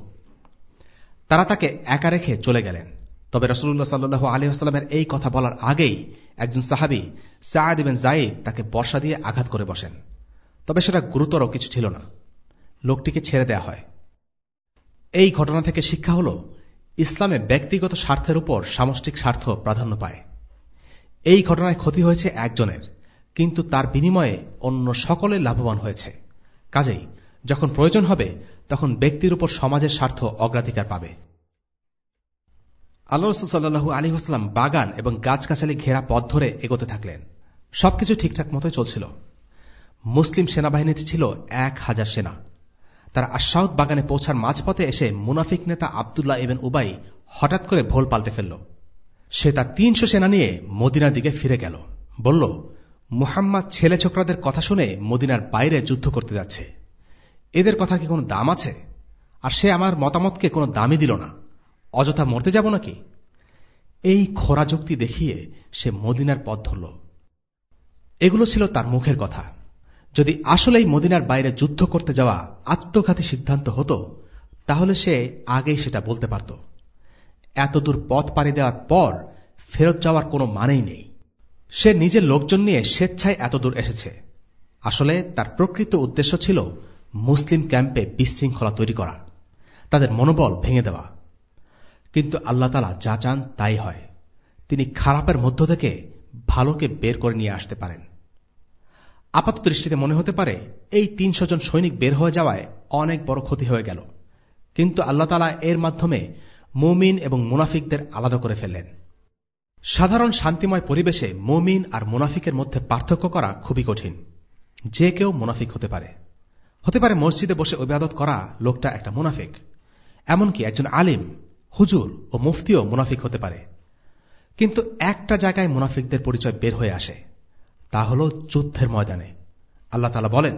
তারা তাকে একা রেখে চলে গেলেন। তবে রসুল্লাহ সাল্লু আলী আসলামের এই কথা বলার আগেই একজন সাহাবি সায়দ ইবেন জাইদ তাকে বর্ষা দিয়ে আঘাত করে বসেন। তবে সেটা গুরুতর কিছু ছিল না। লোকটিকে ছেড়ে দেয়া হয়। এই ঘটনা থেকে শিক্ষা হল, ইসলামে ব্যক্তিগত স্বার্থের উপর সামষ্টিক স্বার্থ প্রাধান্য পায়। এই ঘটনায় ক্ষতি হয়েছে একজনের, কিন্তু তার বিনিময়ে অন্য সকলে লাভবান হয়েছে। কাজেই, যখন প্রয়োজন হবে, তখন ব্যক্তির উপর সমাজের স্বার্থ অগ্রাধিকার পাবে। আল্লাহ রসুল আলী হাসলাম বাগান এবং গাছগাছালি ঘেরা পথ ধরে এগোতে থাকলেন। সবকিছু ঠিকঠাক মতোই চলছিল। মুসলিম সেনাবাহিনীতে ছিল এক হাজার সেনা। তারা আশাউদ বাগানে পৌঁছার মাঝপথে এসে মুনাফিক নেতা আবদুল্লাহ এবেন উবাই হঠাৎ করে ভোল পাল্টে ফেলল। সে তার তিনশো সেনা নিয়ে মদিনার দিকে ফিরে গেল। বলল, মুহাম্মদ ছেলে ছোকরাদের কথা শুনে মদিনার বাইরে যুদ্ধ করতে যাচ্ছে। এদের কথা কি কোনো দাম আছে? আর সে আমার মতামতকে কোনো দামই দিল না। অযথা মরতে যাব নাকি? এই খোরা যুক্তি দেখিয়ে সে মদিনার পথ ধরল। এগুলো ছিল তার মুখের কথা। যদি আসলেই মদিনার বাইরে যুদ্ধ করতে যাওয়া আত্মঘাতী সিদ্ধান্ত হতো, তাহলে সে আগেই সেটা বলতে পারত। এতদূর পথ পাড়ি দেওয়ার পর ফেরত যাওয়ার কোনো মানেই নেই। সে নিজের লোকজন নিয়ে স্বেচ্ছায় এতদূর এসেছে। আসলে তার প্রকৃত উদ্দেশ্য ছিল মুসলিম ক্যাম্পে বিশৃঙ্খলা তৈরি করা, তাদের মনোবল ভেঙে দেওয়া। কিন্তু আল্লাহ তালা যা চান তাই হয়। তিনি খারাপের মধ্য থেকে ভালোকে বের করে নিয়ে আসতে পারেন। আপাত দৃষ্টিতে মনে হতে পারে এই তিনশো জন সৈনিক বের হয়ে যাওয়ায় অনেক বড় ক্ষতি হয়ে গেল। কিন্তু আল্লাহ তালা এর মাধ্যমে মুমিন এবং মুনাফিকদের আলাদা করে ফেললেন। সাধারণ শান্তিময় পরিবেশে মুমিন আর মুনাফিকের মধ্যে পার্থক্য করা খুবই কঠিন। যে কেউ মুনাফিক হতে পারে। হতে পারে মসজিদে বসে অভিবাদত করা লোকটা একটা মুনাফিক। এমনকি একজন আলিম, হুজুর ও মুফতিও মুনাফিক হতে পারে। কিন্তু একটা জায়গায় মুনাফিকদের পরিচয় বের হয়ে আসে, তা হল যুদ্ধের ময়দানে। আল্লাহ তালা বলেন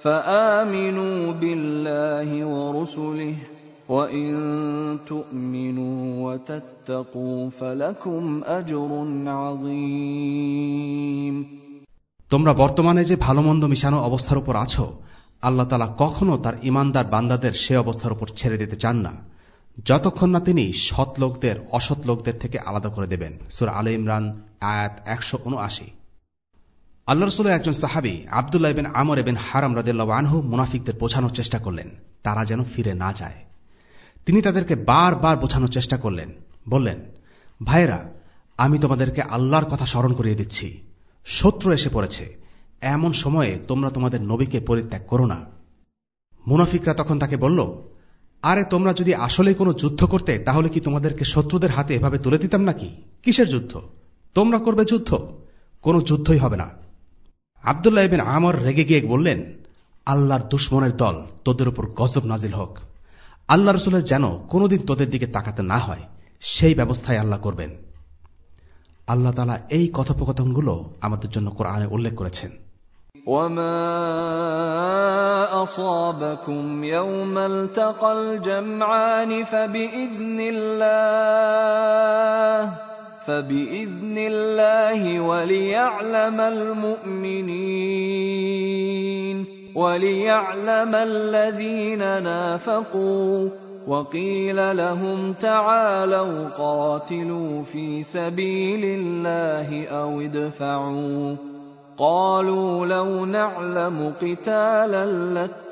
فامنوا بالله ورسله وان تؤمنوا وتتقوا فلكم اجر عظيم তোমরা বর্তমানে যে ভালো মন্দ মিশানো অবস্থার উপর আছো আল্লাহ তালা কখনো তার ইমানদার বান্দাদের সে অবস্থার উপর ছেড়ে দিতে চান না যতক্ষণ না তিনি সৎ লোকদের অসৎ লোকদের থেকে আলাদা করে দেবেন সুর আল ইমরান আয়াত একশো উনআশি আল্লাহ রসুলের একজন সাহাবি আবদুল্লাহ বিন আমর এবেন হারাম রাদিল্লাহ আনহু মুনাফিকদের বোঝানোর চেষ্টা করলেন। তারা যেন ফিরে না যায়। তিনি তাদেরকে বারবার বোঝানোর চেষ্টা করলেন। বললেন, ভাইয়েরা, আমি তোমাদেরকে আল্লাহর কথা স্মরণ করিয়ে দিচ্ছি। শত্রু এসে পড়েছে। এমন সময়ে তোমরা তোমাদের নবীকে পরিত্যাগ করো না। মুনাফিকরা তখন তাকে বলল, আরে, তোমরা যদি আসলে কোনো যুদ্ধ করতে, তাহলে কি তোমাদেরকে শত্রুদের হাতে এভাবে তুলে দিতাম নাকি? কিসের যুদ্ধ? তোমরা করবে যুদ্ধ। কোনো যুদ্ধই হবে না। আবদুল্লাহ ইবিন আমর রেগে গিয়ে বললেন আল্লাহর দুশ্মনের দল তোদের উপর গজব নাজিল হোক আল্লাহ রসুলের যেন কোনোদিন তোদের দিকে তাকাতে না হয় সেই ব্যবস্থায় আল্লাহ করবেন আল্লাহ তালা এই কথোপকথনগুলো আমাদের জন্য কোরআনে উল্লেখ করেছেন وما أصابكم يوم التقى الجمعان فبإذن الله فبإذن الله وليعلم المؤمنين وليعلم الذين نافقوا وقيل لهم تعالوا قاتلوا في سبيل الله أو ادفعوا. قالوا لو نعلم قتالا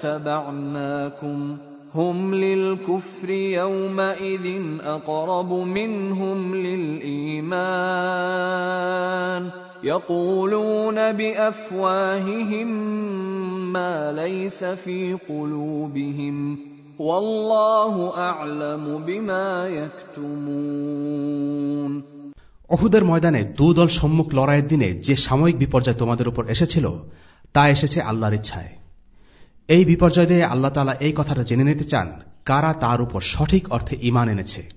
لاتبعناكم. هم للكفر يومئذ أقرب منهم للإيمان يقولون بأفواههم ما ليس في قلوبهم والله أعلم بما يكتمون অহুদের ময়দানে দুদল সম্মুখ লড়াইয়ের দিনে যে সাময়িক বিপর্যয় তোমাদের উপর এসেছিল তা এসেছে আল্লাহর ইচ্ছায় এই বিপর্যয় দিয়ে আল্লাহ তালা এই কথাটা জেনে নিতে চান, কারা তার উপর সঠিক অর্থে ইমান এনেছে।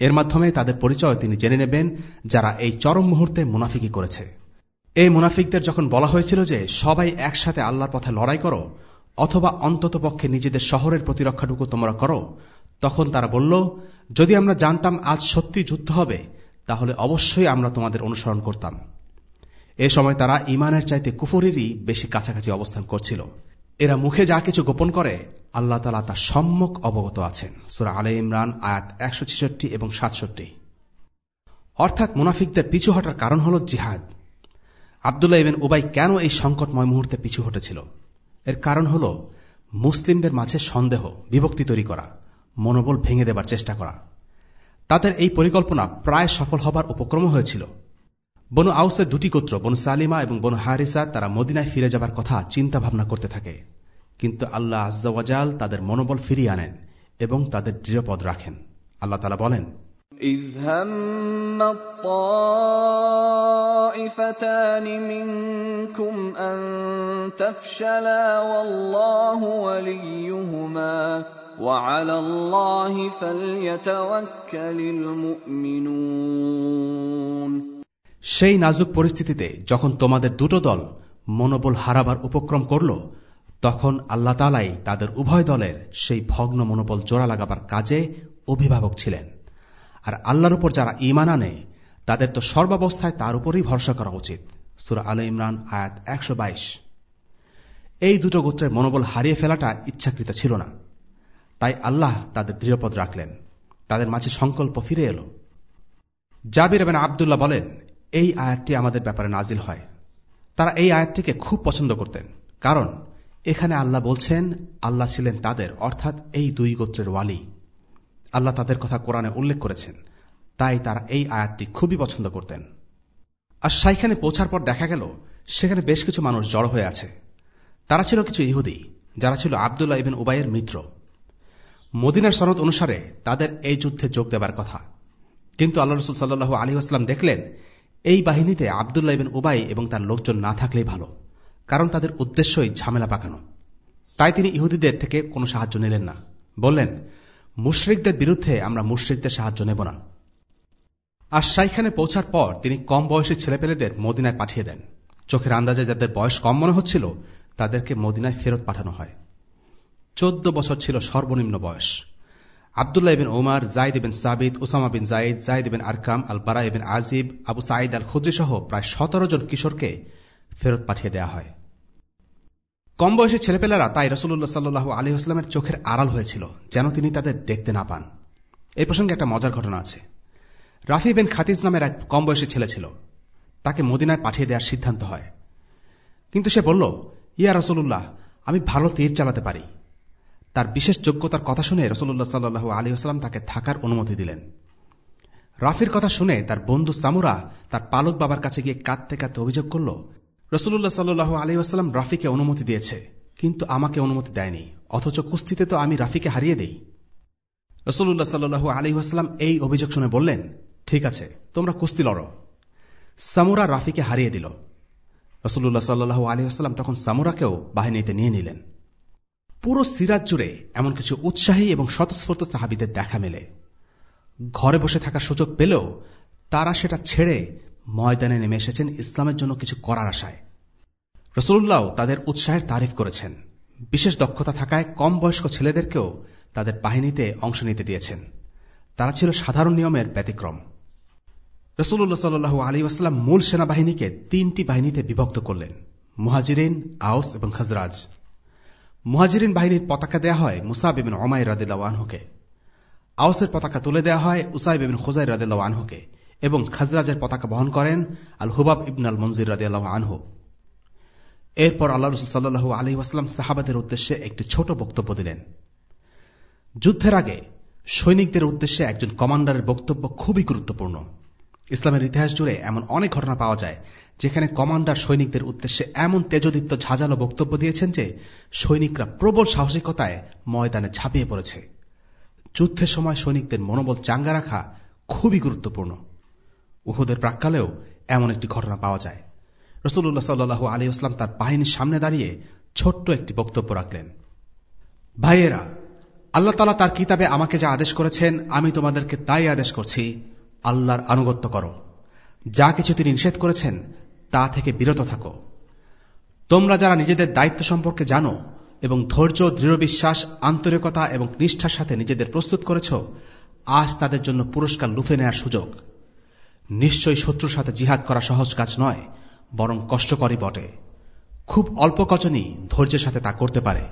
এর মাধ্যমে তাদের পরিচয় তিনি জেনে নেবেন, যারা এই চরম মুহূর্তে মুনাফিকি করেছে। এই মুনাফিকদের যখন বলা হয়েছিল যে, সবাই একসাথে আল্লাহর পথে লড়াই করো, অথবা অন্ততপক্ষে নিজেদের শহরের প্রতিরক্ষাটুকু তোমরা করো, তখন তারা বলল, যদি আমরা জানতাম আজ সত্যি যুদ্ধ হবে, তাহলে অবশ্যই আমরা তোমাদের অনুসরণ করতাম। এ সময় তারা ইমানের চাইতে কুফুরেরই বেশি কাছাকাছি অবস্থান করছিল। এরা মুখে যা কিছু গোপন করে, আল্লাহ তালা তার সম্যক অবগত আছেন। সুরা আলে ইমরান, আয়াত একশো ছেষট্টি এবং সাতষট্টি। অর্থাৎ মুনাফিকদের পিছু হটার কারণ হল জিহাদ। আবদুল্লাহ ইবেন উবাই কেন এই সংকটময় মুহূর্তে পিছু হটেছিল? এর কারণ হল মুসলিমদের মাঝে সন্দেহ, বিভক্তি তৈরি করা, মনোবল ভেঙে দেবার চেষ্টা করা। তাদের এই পরিকল্পনা প্রায় সফল হবার উপক্রম হয়েছিল। বনু আউসের দুটি গোত্র বনু সালিমা এবং বনু হারিসা তারা মদিনায় ফিরে যাবার কথা চিন্তা ভাবনা করতে থাকে কিন্তু আল্লাহ আজ্জাওয়াজাল তাদের মনোবল ফিরিয়ে আনেন এবং তাদের দৃঢ়পদ রাখেন আল্লাহ তালা বলেন إذ هم الطائفتان منكم أن تفشلا والله وليهما وعلى الله فليتوكل المؤمنون সেই নাজুক পরিস্থিতিতে যখন তোমাদের দুটো দল মনোবল হারাবার উপক্রম করল, তখন আল্লাহ তালাই তাদের উভয় দলের সেই ভগ্ন মনোবল জোড়া লাগাবার কাজে অভিভাবক ছিলেন। আর আল্লাহর উপর যারা ইমান আনে, তাদের তো সর্বাবস্থায় তার উপরই ভরসা করা উচিত। সুরা আল ইমরান, আয়াত একশো বাইশ। এই দুটো গোত্রের মনোবল হারিয়ে ফেলাটা ইচ্ছাকৃত ছিল না। তাই আল্লাহ তাদের দৃঢ়পদ রাখলেন। তাদের মাঝে সংকল্প ফিরে এলো। জাবির এবং আবদুল্লাহ বলেন এই আয়াতটি আমাদের ব্যাপারে নাজিল হয়। তারা এই আয়াতটিকে খুব পছন্দ করতেন। কারণ এখানে আল্লাহ বলছেন, আল্লাহ ছিলেন তাদের, অর্থাৎ এই দুই গোত্রের ওয়ালি। আল্লাহ তাদের কথা কোরআনে উল্লেখ করেছেন। তাই তারা এই আয়াতটি খুবই পছন্দ করতেন। আর সাইখানে পৌঁছার পর দেখা গেল, সেখানে বেশ কিছু মানুষ জড়ো হয়ে আছে। তারা ছিল কিছু ইহুদি, যারা ছিল আবদুল্লাহ ইবিন উবাইয়ের মিত্র। মদিনার সনদ অনুসারে তাদের এই যুদ্ধে যোগ দেবার কথা। কিন্তু আল্লাহ রসুল সাল্লু আলী আসলাম দেখলেন এই বাহিনীতে আবদুল্লাহ ইবিন উবাই এবং তার লোকজন না থাকলেই ভালো, কারণ তাদের উদ্দেশ্যই ঝামেলা পাকানো। তাই তিনি ইহুদিদের থেকে কোনো সাহায্য নিলেন না। বললেন, মুশ্রিকদের বিরুদ্ধে আমরা মুশ্রিকদের সাহায্য নেব না। আর সাইখানে পৌঁছার পর তিনি কম বয়সী ছেলেপেলেদের মদিনায় পাঠিয়ে দেন। চোখের আন্দাজে যাদের বয়স কম মনে হচ্ছিল, তাদেরকে মদিনায় ফেরত পাঠানো হয়। চোদ্দ বছর ছিল সর্বনিম্ন বয়স। Abdullah bin Umar Zaid bin Sabit Usama bin Zaid Zaid bin Arqam al Bara bin Azib Abu Saeed আল খুদ্রি সহ প্রায় সতেরো জন কিশোরকে ফেরত পাঠিয়ে দেওয়া হয়। কম বয়সী ছেলেপেলেরা তাই রসুল্লাহ সাল্লু আলী আসলামের চোখের আড়াল হয়েছিল, যেন তিনি তাদের দেখতে না পান। এই প্রসঙ্গে একটা মজার ঘটনা আছে। রাফি বিন খাতিজ নামের এক কম বয়সী ছেলে ছিল। তাকে মদিনায় পাঠিয়ে দেওয়ার সিদ্ধান্ত হয়। কিন্তু সে বলল, ইয়া রসুল্লাহ আমি ভালো তীর চালাতে পারি। তার বিশেষ যোগ্যতার কথা শুনে রসুল্লাহ সাল্লু আলী আসলাম তাকে থাকার অনুমতি দিলেন। রাফির কথা শুনে তার বন্ধু সামুরা তার পালক বাবার কাছে গিয়ে কাঁদতে কাঁদতে অভিযোগ করল রসুল্লাহ সাল্লু আলী আসলাম রাফিকে অনুমতি দিয়েছে, কিন্তু আমাকে অনুমতি দেয়নি, অথচ কুস্তিতে তো আমি রাফিকে হারিয়ে দেই। রসুল্লাহ সাল্লু আলী আসলাম এই অভিযোগ শুনে বললেন, ঠিক আছে, তোমরা কুস্তি লড়ো। সামুরা রাফিকে হারিয়ে দিল। রসুল্লাহ সাল্লু আলী আসলাম তখন সামুরাকেও বাহিনীতে নিয়ে নিলেন। পুরো সিরাজ জুড়ে এমন কিছু উৎসাহী এবং স্বতঃস্ফূর্ত সাহাবিদের দেখা মেলে। ঘরে বসে থাকার সুযোগ পেলেও তারা সেটা ছেড়ে ময়দানে নেমে এসেছেন ইসলামের জন্য কিছু করার আশায়। রসুল্লাহ তাদের উৎসাহের তারিফ করেছেন। বিশেষ দক্ষতা থাকায় কম বয়স্ক ছেলেদেরকেও তাদের বাহিনীতে অংশ নিতে দিয়েছেন। তারা ছিল সাধারণ নিয়মের ব্যতিক্রম। রসুল্লাহ সাল্লু আলী ওয়াসাল্লাম মূল সেনাবাহিনীকে তিনটি বাহিনীতে বিভক্ত করলেন, মুহাজিরিন আউস এবং খাজরাজ। মুহাজিরিন বাহিনীর পতাকা দেয়া হয় মুসাব বিন ওমাই রাদিল্লা আনহুকে। আউসের পতাকা তুলে দেওয়া হয় উসাইব বিন খুজাই রাদিল্লা আনহুকে এবং খাজরাজের পতাকা বহন করেন আল হুবাব ইবনাল মঞ্জির রাদিয়াল্লাহ আনহু। এরপর আল্লাহ রসুল সাল্লু আলী ওয়াসাল্লাম সাহাবাদের উদ্দেশ্যে একটি ছোট বক্তব্য দিলেন। যুদ্ধের আগে সৈনিকদের উদ্দেশ্যে একজন কমান্ডারের বক্তব্য খুবই গুরুত্বপূর্ণ। ইসলামের ইতিহাস জুড়ে এমন অনেক ঘটনা পাওয়া যায় যেখানে কমান্ডার সৈনিকদের উদ্দেশ্যে এমন তেজদীপ্ত ঝাঁঝালো বক্তব্য দিয়েছেন যে, সৈনিকরা প্রবল সাহসিকতায় ময়দানে ঝাঁপিয়ে পড়েছে। যুদ্ধের সময় সৈনিকদের মনোবল চাঙ্গা রাখা খুবই গুরুত্বপূর্ণ। উহুদের প্রাক্কালেও এমন একটি ঘটনা পাওয়া যায়। রসুল্লাহ সাল্লু আলী আসলাম তার বাহিনীর সামনে দাঁড়িয়ে ছোট্ট একটি বক্তব্য রাখলেন। ভাইয়েরা, আল্লাহ তালা তার কিতাবে আমাকে যা আদেশ করেছেন, আমি তোমাদেরকে তাই আদেশ করছি, আল্লাহর আনুগত্য করো। যা কিছু তিনি নিষেধ করেছেন তা থেকে বিরত থাকো। তোমরা যারা নিজেদের দায়িত্ব সম্পর্কে জানো এবং ধৈর্য, দৃঢ় বিশ্বাস, আন্তরিকতা এবং নিষ্ঠার সাথে নিজেদের প্রস্তুত করেছ, আজ তাদের জন্য পুরস্কার লুফে নেয়ার সুযোগ। নিশ্চয়ই শত্রুর সাথে জিহাদ করা সহজ কাজ নয়, বরং কষ্টকরই বটে। খুব অল্প কজনই ধৈর্যের সাথে তা করতে পারে।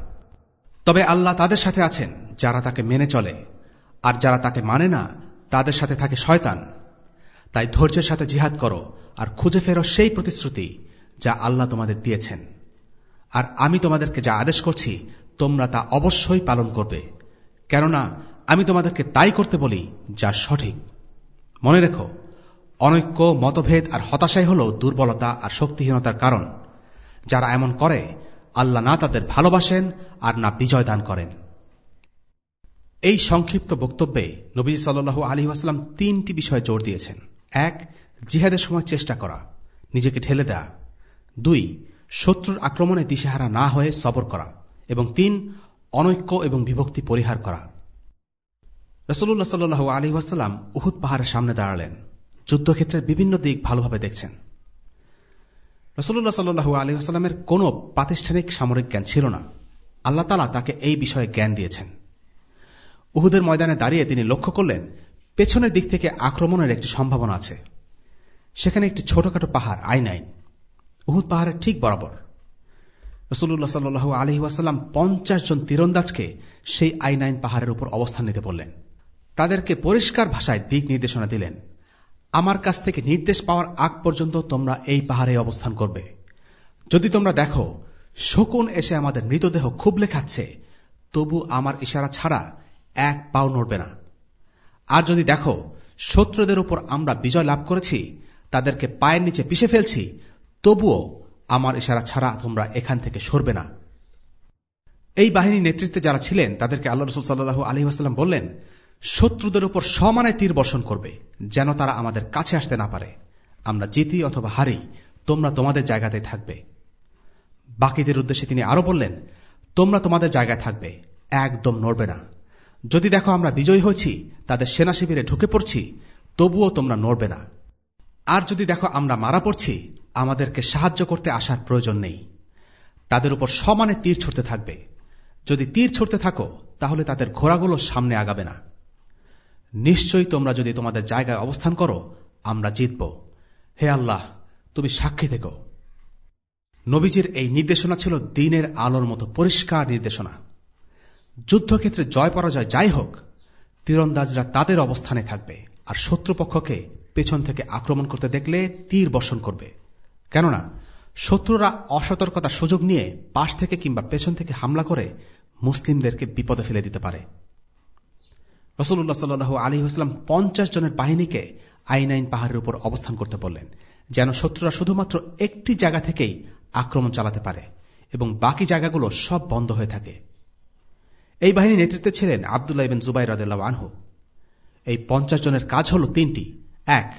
তবে আল্লাহ তাদের সাথে আছেন যারা তাকে মেনে চলে, আর যারা তাকে মানে না, তাদের সাথে থাকে শয়তান। তাই ধৈর্যের সাথে জিহাদ করো আর খুঁজে ফেরো সেই প্রতিশ্রুতি যা আল্লাহ তোমাদের দিয়েছেন। আর আমি তোমাদেরকে যা আদেশ করছি, তোমরা তা অবশ্যই পালন করবে। কেননা, আমি তোমাদেরকে তাই করতে বলি যা সঠিক। মনে রেখো, অনৈক্য, মতভেদ আর হতাশাই হল দুর্বলতা আর শক্তিহীনতার কারণ। যারা এমন করে, আল্লাহ না তাদের ভালোবাসেন আর না বিজয় দান করেন। এই সংক্ষিপ্ত বক্তব্যে নবীজ সাল্লু আলী আসলাম তিনটি বিষয়ে জোর দিয়েছেন। এক, জিহাদের সময় চেষ্টা করা, নিজেকে ঠেলে দেয়া। দুই, শত্রুর আক্রমণে দিশেহারা না হয়ে সবর করা। এবং তিন, অনৈক্য এবং বিভক্তি পরিহার করা। রসুল্লাহ সাল্লু আলী উহুদ পাহাড়ের সামনে দাঁড়ালেন। যুদ্ধক্ষেত্রের বিভিন্ন দিক ভালোভাবে দেখছেন। রসুল্লাহ সাল্লু আলী আসাল্লামের কোন প্রাতিষ্ঠানিক সামরিক জ্ঞান ছিল না। আল্লাহ তালা তাকে এই বিষয়ে জ্ঞান দিয়েছেন। উহুদের ময়দানে দাঁড়িয়ে তিনি লক্ষ্য করলেন পেছনের দিক থেকে আক্রমণের একটি সম্ভাবনা আছে। সেখানে একটি ছোটখাটো পাহাড়, আইনাইন। উহুদ পাহাড়ের ঠিক বরাবর। রসুল্লাহ সাল্লু আলহি পঞ্চাশ জন তীরন্দাজকে সেই আইনাইন পাহাড়ের উপর অবস্থান নিতে বললেন। তাদেরকে পরিষ্কার ভাষায় দিক নির্দেশনা দিলেন। আমার কাছ থেকে নির্দেশ পাওয়ার আগ পর্যন্ত তোমরা এই পাহাড়ে অবস্থান করবে। যদি তোমরা দেখো, শকুন এসে আমাদের মৃতদেহ খুবলে খাচ্ছে, তবু আমার ইশারা ছাড়া এক পাও নড়বে না। আর যদি দেখো, শত্রুদের উপর আমরা বিজয় লাভ করেছি, তাদেরকে পায়ের নিচে পিষে ফেলছি, তবুও আমার ইশারা ছাড়া তোমরা এখান থেকে সরবে না। এই বাহিনীর নেতৃত্বে যারা ছিলেন, তাদেরকে আল্লাহ রসুল সাল্লাহ আলী আসাল্লাম বললেন, শত্রুদের উপর সমানে তীর বর্ষণ করবে, যেন তারা আমাদের কাছে আসতে না পারে। আমরা জিতি অথবা হারি, তোমরা তোমাদের জায়গাতে থাকবে। বাকিদের উদ্দেশ্যে তিনি আরও বললেন, তোমরা তোমাদের জায়গায় থাকবে, একদম নড়বে না। যদি দেখো আমরা বিজয়ী হয়েছি, তাদের সেনা শিবিরে ঢুকে পড়ছি, তবুও তোমরা নড়বে না। আর যদি দেখো আমরা মারা পড়ছি, আমাদেরকে সাহায্য করতে আসার প্রয়োজন নেই। তাদের উপর সমানে তীর ছুটতে থাকবে। যদি তীর ছুটতে থাকো, তাহলে তাদের ঘোড়াগুলো সামনে আগাবে না। নিশ্চয়ই তোমরা যদি তোমাদের জায়গায় অবস্থান করো, আমরা জিতব। হে আল্লাহ, তুমি সাক্ষী থেকো। নবীজির এই নির্দেশনা ছিল দিনের আলোর মতো পরিষ্কার নির্দেশনা। যুদ্ধক্ষেত্রে জয় পরাজয় যাই হোক, তীরন্দাজরা তাদের অবস্থানে থাকবে আর শত্রুপক্ষকে পেছন থেকে আক্রমণ করতে দেখলে তীর বর্ষণ করবে। কেননা, শত্রুরা অসতর্কতার সুযোগ নিয়ে পাশ থেকে কিংবা পেছন থেকে হামলা করে মুসলিমদেরকে বিপদে ফেলে দিতে পারে। রসুল্লাহ সাল্লু আলী পঞ্চাশ জনের বাহিনীকে আইনাইন পাহাড়ের উপর অবস্থান করতে বললেন, যেন শত্রুরা শুধুমাত্র একটি জায়গা থেকেই আক্রমণ চালাতে পারে এবং বাকি জায়গাগুলো সব বন্ধ হয়ে থাকে। এই বাহিনীর নেতৃত্বে ছিলেন আবদুল্লাহ ইবেন জুবাই রাদেল্লা আনহু। এই পঞ্চাশ জনের কাজ হল তিনটি। এক,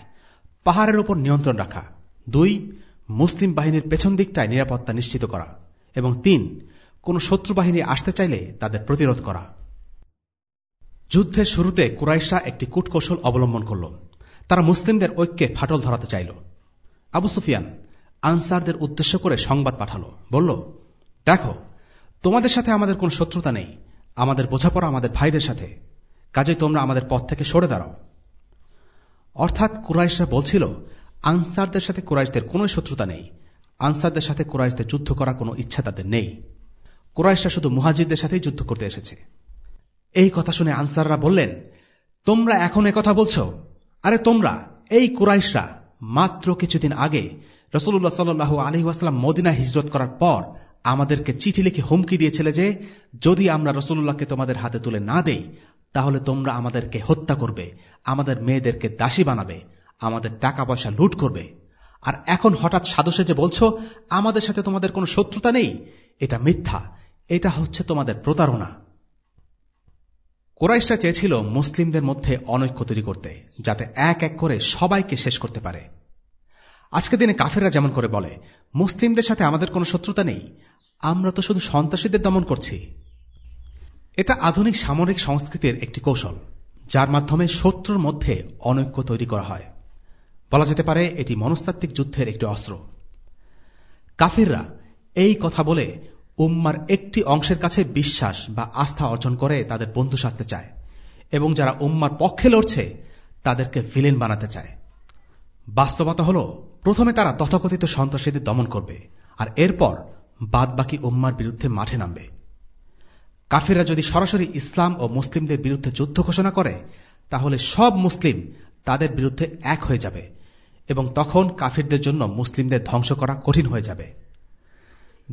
পাহাড়ের উপর নিয়ন্ত্রণ রাখা। দুই, মুসলিম বাহিনীর পেছন দিকটায় নিরাপত্তা নিশ্চিত করা। এবং তিন, কোন শত্রু বাহিনী আসতে চাইলে তাদের প্রতিরোধ করা। যুদ্ধের শুরুতে কুরাইশা একটি কূটকৌশল অবলম্বন করল। তারা মুসলিমদের ঐক্যে ফাটল ধরাতে চাইল। আবু সুফিয়ান আনসারদের উদ্দেশ্য করে সংবাদ পাঠাল। বলল, দেখো, তোমাদের সাথে আমাদের কোন শত্রুতা নেই। আমাদের বোঝাপড়া আমাদের ভাইদের সাথে। কাজে তোমরা আমাদের পথ থেকে সরে দাঁড়াও। অর্থাৎ কুরাইশরা বলছিল, আনসারদের সাথে কুরাইশদের কোন শত্রুতা নেই। আনসারদের সাথে কুরাইশদের যুদ্ধ করার কোনো ইচ্ছা তাদের নেই। কুরাইশরা শুধু মুহাজিদদের সাথেই যুদ্ধ করতে এসেছে। এই কথা শুনে আনসাররা বললেন, তোমরা এখন কথা বলছ? আরে তোমরা, এই কুরাইশরা মাত্র কিছুদিন আগে রসুল্লাহ সাল্লু আলহিহাস্লাম মদিনা হিজরত করার পর আমাদেরকে চিঠি লিখে হুমকি দিয়েছিলে যে, যদি আমরা রসুল্লাহকে তোমাদের হাতে তুলে না দেই, তাহলে তোমরা আমাদেরকে হত্যা করবে, আমাদের মেয়েদেরকে দাসী বানাবে, আমাদের টাকা পয়সা লুট করবে। আর এখন হঠাৎ সাদসে যে বলছ, আমাদের সাথে তোমাদের কোনো শত্রুতা নেই? এটা মিথ্যা, এটা হচ্ছে তোমাদের প্রতারণা। কোরাইশটা চেয়েছিল মুসলিমদের মধ্যে অনৈক্য তৈরি করতে, যাতে এক এক করে সবাইকে শেষ করতে পারে। আজকের দিনে কাফেররা যেমন করে বলে, মুসলিমদের সাথে আমাদের কোনো শত্রুতা নেই, আমরা তো শুধু সন্ত্রাসীদের দমন করছি। এটা আধুনিক সামরিক সংস্কৃতির একটি কৌশল, যার মাধ্যমে শত্রুর মধ্যে অনৈক্য তৈরি করা হয়। বলা যেতে পারে, এটি মনস্তাত্ত্বিক যুদ্ধের একটি অস্ত্র। কাফিররা এই কথা বলে উম্মার একটি অংশের কাছে বিশ্বাস বা আস্থা অর্জন করে তাদের বন্ধু সাজতে চায়, এবং যারা উম্মার পক্ষে লড়ছে, তাদেরকে ভিলেন বানাতে চায়। বাস্তবতা হল প্রথমে তারা তথাকথিত সন্ত্রাসীদের দমন করবে, আর এরপর বাদবাকি উম্মার বিরুদ্ধে মাঠে নামবে। কাফিররা যদি সরাসরি ইসলাম ও মুসলিমদের বিরুদ্ধে যুদ্ধ ঘোষণা করে, তাহলে সব মুসলিম তাদের বিরুদ্ধে এক হয়ে যাবে এবং তখন কাফিরদের জন্য মুসলিমদের ধ্বংস করা কঠিন হয়ে যাবে।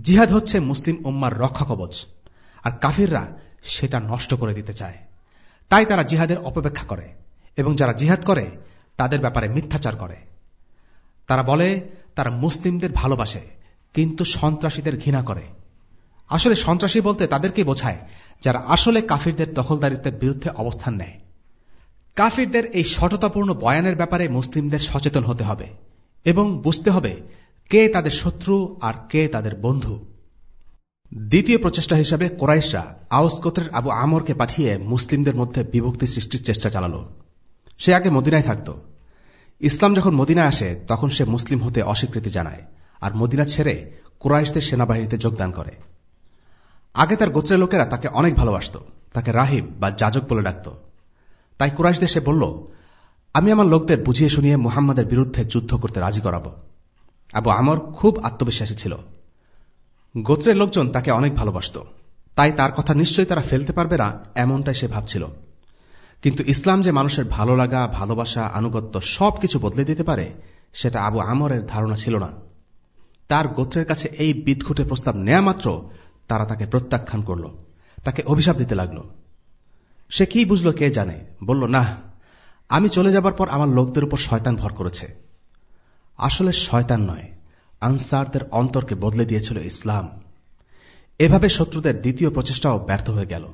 জিহাদ হচ্ছে মুসলিম উম্মার রক্ষা কবচ, আর কাফিররা সেটা নষ্ট করে দিতে চায়। তাই তারা জিহাদের অপেক্ষা করে এবং যারা জিহাদ করে, তাদের ব্যাপারে মিথ্যাচার করে। তারা বলে, তারা মুসলিমদের ভালোবাসে, কিন্তু সন্ত্রাসীদের ঘৃণা করে। আসলে সন্ত্রাসী বলতে তাদেরকে বোঝায়, যারা আসলে কাফিরদের দখলদারিত্বের বিরুদ্ধে অবস্থান নেয়। কাফিরদের এই সততাপূর্ণ বয়ানের ব্যাপারে মুসলিমদের সচেতন হতে হবে এবং বুঝতে হবে কে তাদের শত্রু আর কে তাদের বন্ধু। দ্বিতীয় প্রচেষ্টা হিসাবে কোরাইশরা আউস গোত্রের আবু আমরকে পাঠিয়ে মুসলিমদের মধ্যে বিভক্তি সৃষ্টির চেষ্টা চালাল। সে আগে মদিনায় থাকত। ইসলাম যখন মদিনায় আসে, তখন সে মুসলিম হতে অস্বীকৃতি জানায়, আর মদিনা ছেড়ে কুরাইশদের সেনাবাহিনীতে যোগদান করে। আগে তার গোত্রের লোকেরা তাকে অনেক ভালোবাসত, তাকে রাহিব বা যাজক বলে ডাকত। তাই কুরাইশদের সে বলল, আমি আমার লোকদের বুঝিয়ে শুনিয়ে মুহাম্মাদের বিরুদ্ধে যুদ্ধ করতে রাজি করাব। আবু আমর খুব আত্মবিশ্বাসী ছিল। গোত্রের লোকজন তাকে অনেক ভালোবাসত। তাই তার কথা নিশ্চয়ই তারা ফেলতে পারবে না, এমনটাই সে ভাবছিল। কিন্তু ইসলাম যে মানুষের ভালো লাগা ভালোবাসা, আনুগত্য সব কিছু বদলে দিতে পারে, সেটা আবু আমরের ধারণা ছিল না। তার গোত্রের কাছে এই বিদঘুটে প্রস্তাব নেয়া মাত্র তারা তাকে প্রত্যাখ্যান করল, তাকে অভিশাপ দিতে লাগল। সে কি বুঝল কে জানে? বলল না আমি চলে যাবার পর আমার লোকদের উপর শয়তান ভর করেছে। আসলে শয়তান নয়, আনসারদের অন্তরকে বদলে দিয়েছিল ইসলাম। এভাবে শত্রুদের দ্বিতীয় প্রচেষ্টাও ব্যর্থ হয়ে গেল।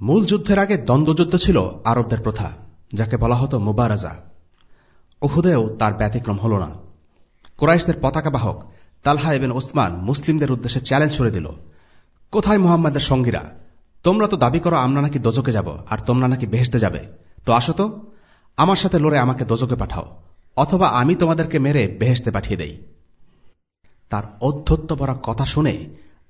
মূল যুদ্ধের আগে দ্বন্দ্বযুদ্ধ ছিল আরবদের প্রথা, যাকে বলা হতো মুবারাজা। ওহুদেও তার ব্যতিক্রম হল না। কোরাইশদের পতাকা বাহক তালহা এবেন ওসমান মুসলিমদের উদ্দেশ্যে চ্যালেঞ্জ ছড়ে দিল। কোথায় মোহাম্মদের সঙ্গীরা? তোমরা তো দাবি করো আমরা নাকি দোজকে যাব, আর তোমরা নাকি বেহেসতে যাবে। তো আসো তো, আমার সাথে লড়ে আমাকে দোজকে পাঠাও, অথবা আমি তোমাদেরকে মেরে বেহেসতে পাঠিয়ে দেই। তার অধ্যত্ব ভরা কথা শুনে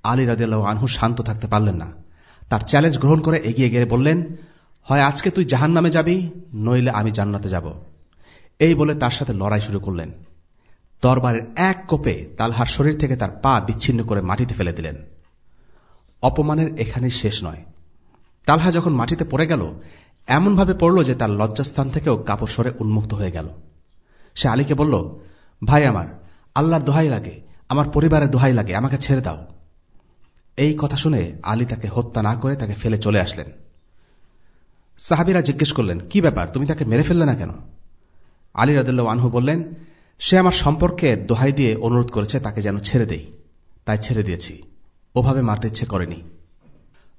আলী রাদিল্লাহ আনহু শান্ত থাকতে পারলেন না। তার চ্যালেঞ্জ গ্রহণ করে এগিয়ে গিয়ে বললেন, হয় আজকে তুই জাহান নামে যাবি, নইলে আমি জান্নাতে যাব। এই বলে তার সাথে লড়াই শুরু করলেন। দরবারের এক কোপে তালহার শরীর থেকে তার পা বিচ্ছিন্ন করে মাটিতে ফেলে দিলেন। অপমানের এখানেই শেষ নয়। তালহা যখন মাটিতে পড়ে গেল, এমনভাবে পড়ল যে তার লজ্জাস্থান থেকেও কাপড় সরে উন্মুক্ত হয়ে গেল। সে আলীকে বলল, ভাই আমার, আল্লাহর দোহাই লাগে, আমার পরিবারের দোহাই লাগে, আমাকে ছেড়ে দাও। এই কথা শুনে আলী তাকে হত্যা না করে তাকে ফেলে চলে আসলেন। সাহাবিরা জিজ্ঞেস করলেন, কি ব্যাপার? তুমি তাকে মেরে ফেললে না কেন? আলী রাদুল্লাহ আনহু বললেন, সে আমার সম্পর্কে দোহাই দিয়ে অনুরোধ করেছে, তাকে যেন ছেড়ে দেই। তাই ছেড়ে দিয়েছি। ওভাবে মারতে ইচ্ছে করেনি।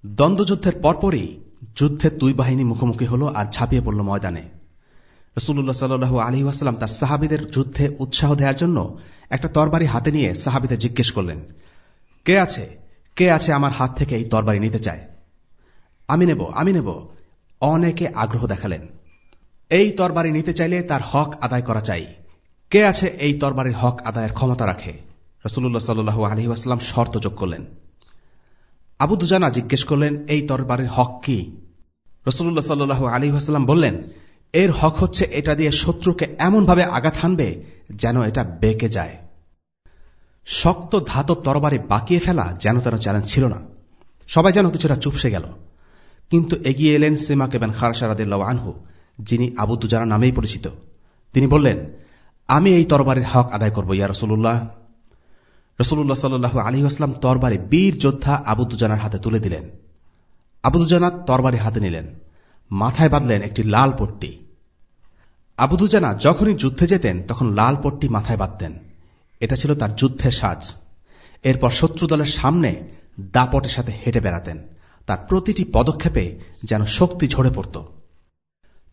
দ্বন্দ্বযুদ্ধের পরপরই যুদ্ধের দুই বাহিনী মুখোমুখি হল আর ঝাঁপিয়ে পড়ল ময়দানে। রসুল্লাহ সাল্লু আলী ওয়াসালাম তার সাহাবিদের যুদ্ধে উৎসাহ দেওয়ার জন্য একটা তরবারি হাতে নিয়ে সাহাবিদের জিজ্ঞেস করলেন, কে আছে? কে আছে আমার হাত থেকে এই তরবারি নিতে চায়? আমি নেব আমি নেব। অনেকে আগ্রহ দেখালেন। এই তরবারি নিতে চাইলে তার হক আদায় করা চাই। কে আছে এই তরবারির হক আদায়ের ক্ষমতা রাখে? রসুল্লাহ সাল্লু আলহিহাস্লাম শর্ত যোগ করলেন। আবু দুজানা জিজ্ঞেস করলেন, এই তরবারির হক কি? রসুল্লাহ সাল্লু আলহিহাস্লাম বললেন, এর হক হচ্ছে এটা দিয়ে শত্রুকে এমনভাবে আঘাত হানবে যেন এটা বেঁকে যায়। শক্ত ধাতব তরবারে বাঁকিয়ে ফেলা যেন তেন চ্যালেঞ্জ ছিল না। সবাই যেন কিছুটা চুপসে গেল। কিন্তু এগিয়ে এলেন সিমা কেবেন খারসারাদিল্লা আনহু, যিনি আবু দুজানা নামেই পরিচিত। তিনি বললেন, আমি এই তরবারের হক আদায় করব, ইয়া রসুল্লাহ রসুল্লাহ সাল্লু আলী আসলাম তরবারি বীর যোদ্ধা আবু দুজানার হাতে তুলে দিলেন। আবু দুজানা তরবারি হাতে নিলেন। মাথায় বাঁধলেন একটি লাল পট্টি। আবুদুজানা যখনই যুদ্ধে যেতেন, তখন লাল পট্টি মাথায় বাঁধতেন। এটা ছিল তার যুদ্ধের সাজ। এরপর শত্রু দলের সামনে দাপটের সাথে হেঁটে বেড়াতেন। তার প্রতিটি পদক্ষেপে যেন শক্তি ঝরে পড়ত।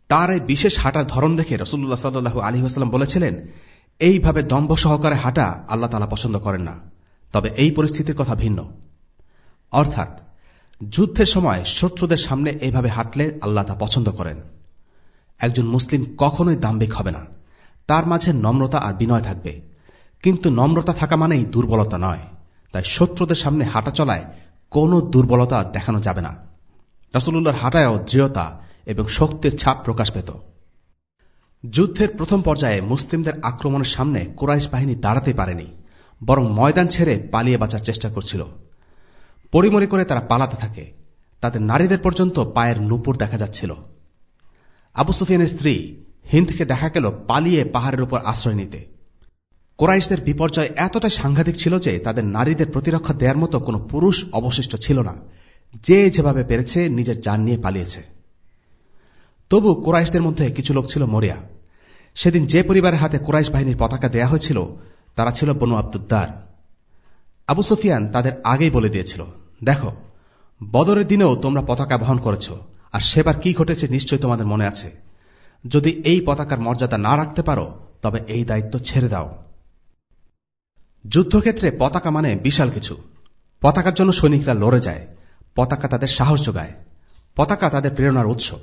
তার এই বিশেষ হাঁটার ধরন দেখে রসুল্লাহ সাল্লু আলী আসালাম বলেছিলেন, এইভাবে দম্ভ সহকারে হাঁটা আল্লাহ তালা পছন্দ করেন না। তবে এই পরিস্থিতির কথা ভিন্ন। অর্থাৎ, যুদ্ধের সময় শত্রুদের সামনে এইভাবে হাঁটলে আল্লাহ তা পছন্দ করেন। একজন মুসলিম কখনোই দাম্বিক হবে না। তার মাঝে নম্রতা আর বিনয় থাকবে। কিন্তু নম্রতা থাকা মানেই দুর্বলতা নয়। তাই শত্রুদের সামনে হাঁটা চলায় কোনো দুর্বলতা দেখানো যাবে না। রাসুল্লাহর হাঁটায়ও দৃঢ়তা এবং শক্তির ছাপ প্রকাশ পেত। যুদ্ধের প্রথম পর্যায়ে মুসলিমদের আক্রমণের সামনে কোরাইশ বাহিনী দাঁড়াতে পারেনি, বরং ময়দান ছেড়ে পালিয়ে বাঁচার চেষ্টা করছিল। পরিমরি করে তারা পালাতে থাকে। তাদের নারীদের পর্যন্ত পায়ের নুপুর দেখা যাচ্ছিল। আবু সুফিয়ানের স্ত্রী হিন্দকে দেখা গেল পালিয়ে পাহাড়ের উপর আশ্রয় নিতে। কোরাইশদের বিপর্যয় এতটাই সাংঘাতিক ছিল যে তাদের নারীদের প্রতিরক্ষা দেওয়ার মতো কোনো পুরুষ অবশিষ্ট ছিল না। যে যেভাবে পেরেছে, নিজের যান নিয়ে পালিয়েছে। তবু কোরাইশদের মধ্যে কিছু লোক ছিল মরিয়া। সেদিন যে পরিবারের হাতে কোরাইশ বাহিনীর পতাকা দেয়া হয়েছিল, তারা ছিল বনু আব্দুদ্দার। আবু সুফিয়ান তাদের আগেই বলে দিয়েছিল, দেখো, বদরের দিনেও তোমরা পতাকা বহন করেছ, আর সেবার কি ঘটেছে নিশ্চয় তোমাদের মনে আছে। যদি এই পতাকার মর্যাদা না রাখতে পারো, তবে এই দায়িত্ব ছেড়ে দাও। যুদ্ধক্ষেত্রে পতাকা মানে বিশাল কিছু। পতাকার জন্য সৈনিকরা লড়ে যায়। পতাকা তাদের সাহস যোগায়। পতাকা তাদের প্রেরণার উৎস।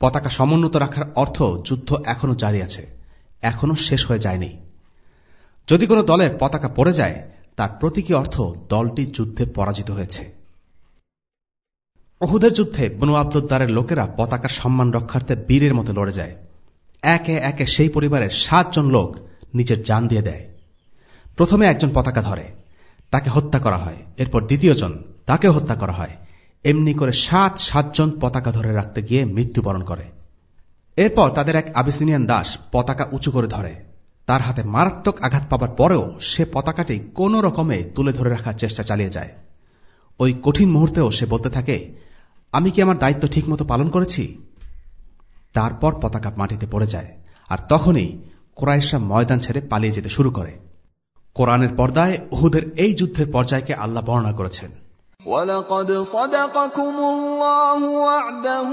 পতাকা সমুন্নত রাখার অর্থ যুদ্ধ এখনও জারি আছে। এখনও শেষ হয়ে যায়নি। যদি কোনো দলের পতাকা পড়ে যায়, তার প্রতীকী অর্থ দলটি যুদ্ধে পরাজিত হয়েছে। অহুদের যুদ্ধে বনু আব্দুদ্দারের লোকেরা পতাকার সম্মান রক্ষার্থে বীরের মতো লড়ে যায়। একে একে সেই পরিবারের সাতজন লোক নিজের যান দিয়ে দেয়। প্রথমে একজন পতাকা ধরে, তাকে হত্যা করা হয়। এরপর দ্বিতীয়জন তাকে হত্যা করা হয়। এমনি করে সাত, সাতজন পতাকা ধরে রাখতে গিয়ে মৃত্যুবরণ করে। এরপর তাদের এক আবিসিনিয়ান দাস পতাকা উঁচু করে ধরে। তার হাতে মারাত্মক আঘাত পাবার পরেও সে পতাকাটি কোন রকমে তুলে ধরে রাখার চেষ্টা চালিয়ে যায়। ওই কঠিন মুহূর্তেও সে বলতে থাকে, আমি কি আমার দায়িত্ব ঠিকমতো পালন করেছি? তারপর পতাকা মাটিতে পড়ে যায়, আর তখনই কোরাইশা ময়দান ছেড়ে পালিয়ে যেতে শুরু করে। কোরআনের পর্দায় উহুদের এই যুদ্ধের পর্যায়কে আল্লাহ বর্ণনা করেছেন ولقد صدقكم الله وعده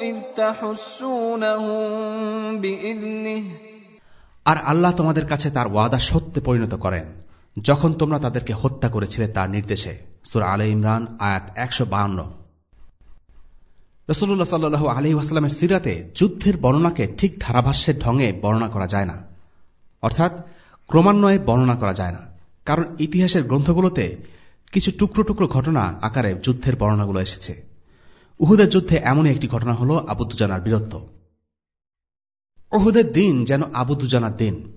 إذ تحسونهم بإذنه আর আল্লাহ তোমাদের কাছে তার ওয়াদা সত্যে পরিণত করেন যখন তোমরা তাদেরকে হত্যা করেছিলে তার নির্দেশে সুরা আলে ইমরান আয়াত একশো বাহান্ন রসুল্লাহ সাল্লু আলি ওয়াসালামের সিরাতে যুদ্ধের বর্ণনাকে ঠিক ধারাভাষ্যের ঢঙে বর্ণনা করা যায় না অর্থাৎ ক্রমান্বয়ে বর্ণনা করা যায় না। কারণ ইতিহাসের গ্রন্থগুলোতে কিছু টুকরো টুকরো ঘটনা আকারে যুদ্ধের বর্ণনাগুলো এসেছে। উহুদের যুদ্ধে এমনই একটি ঘটনা হল আবুদুজানার বীরত্ব। উহুদের দিন যেন আবুদুজানার দিন।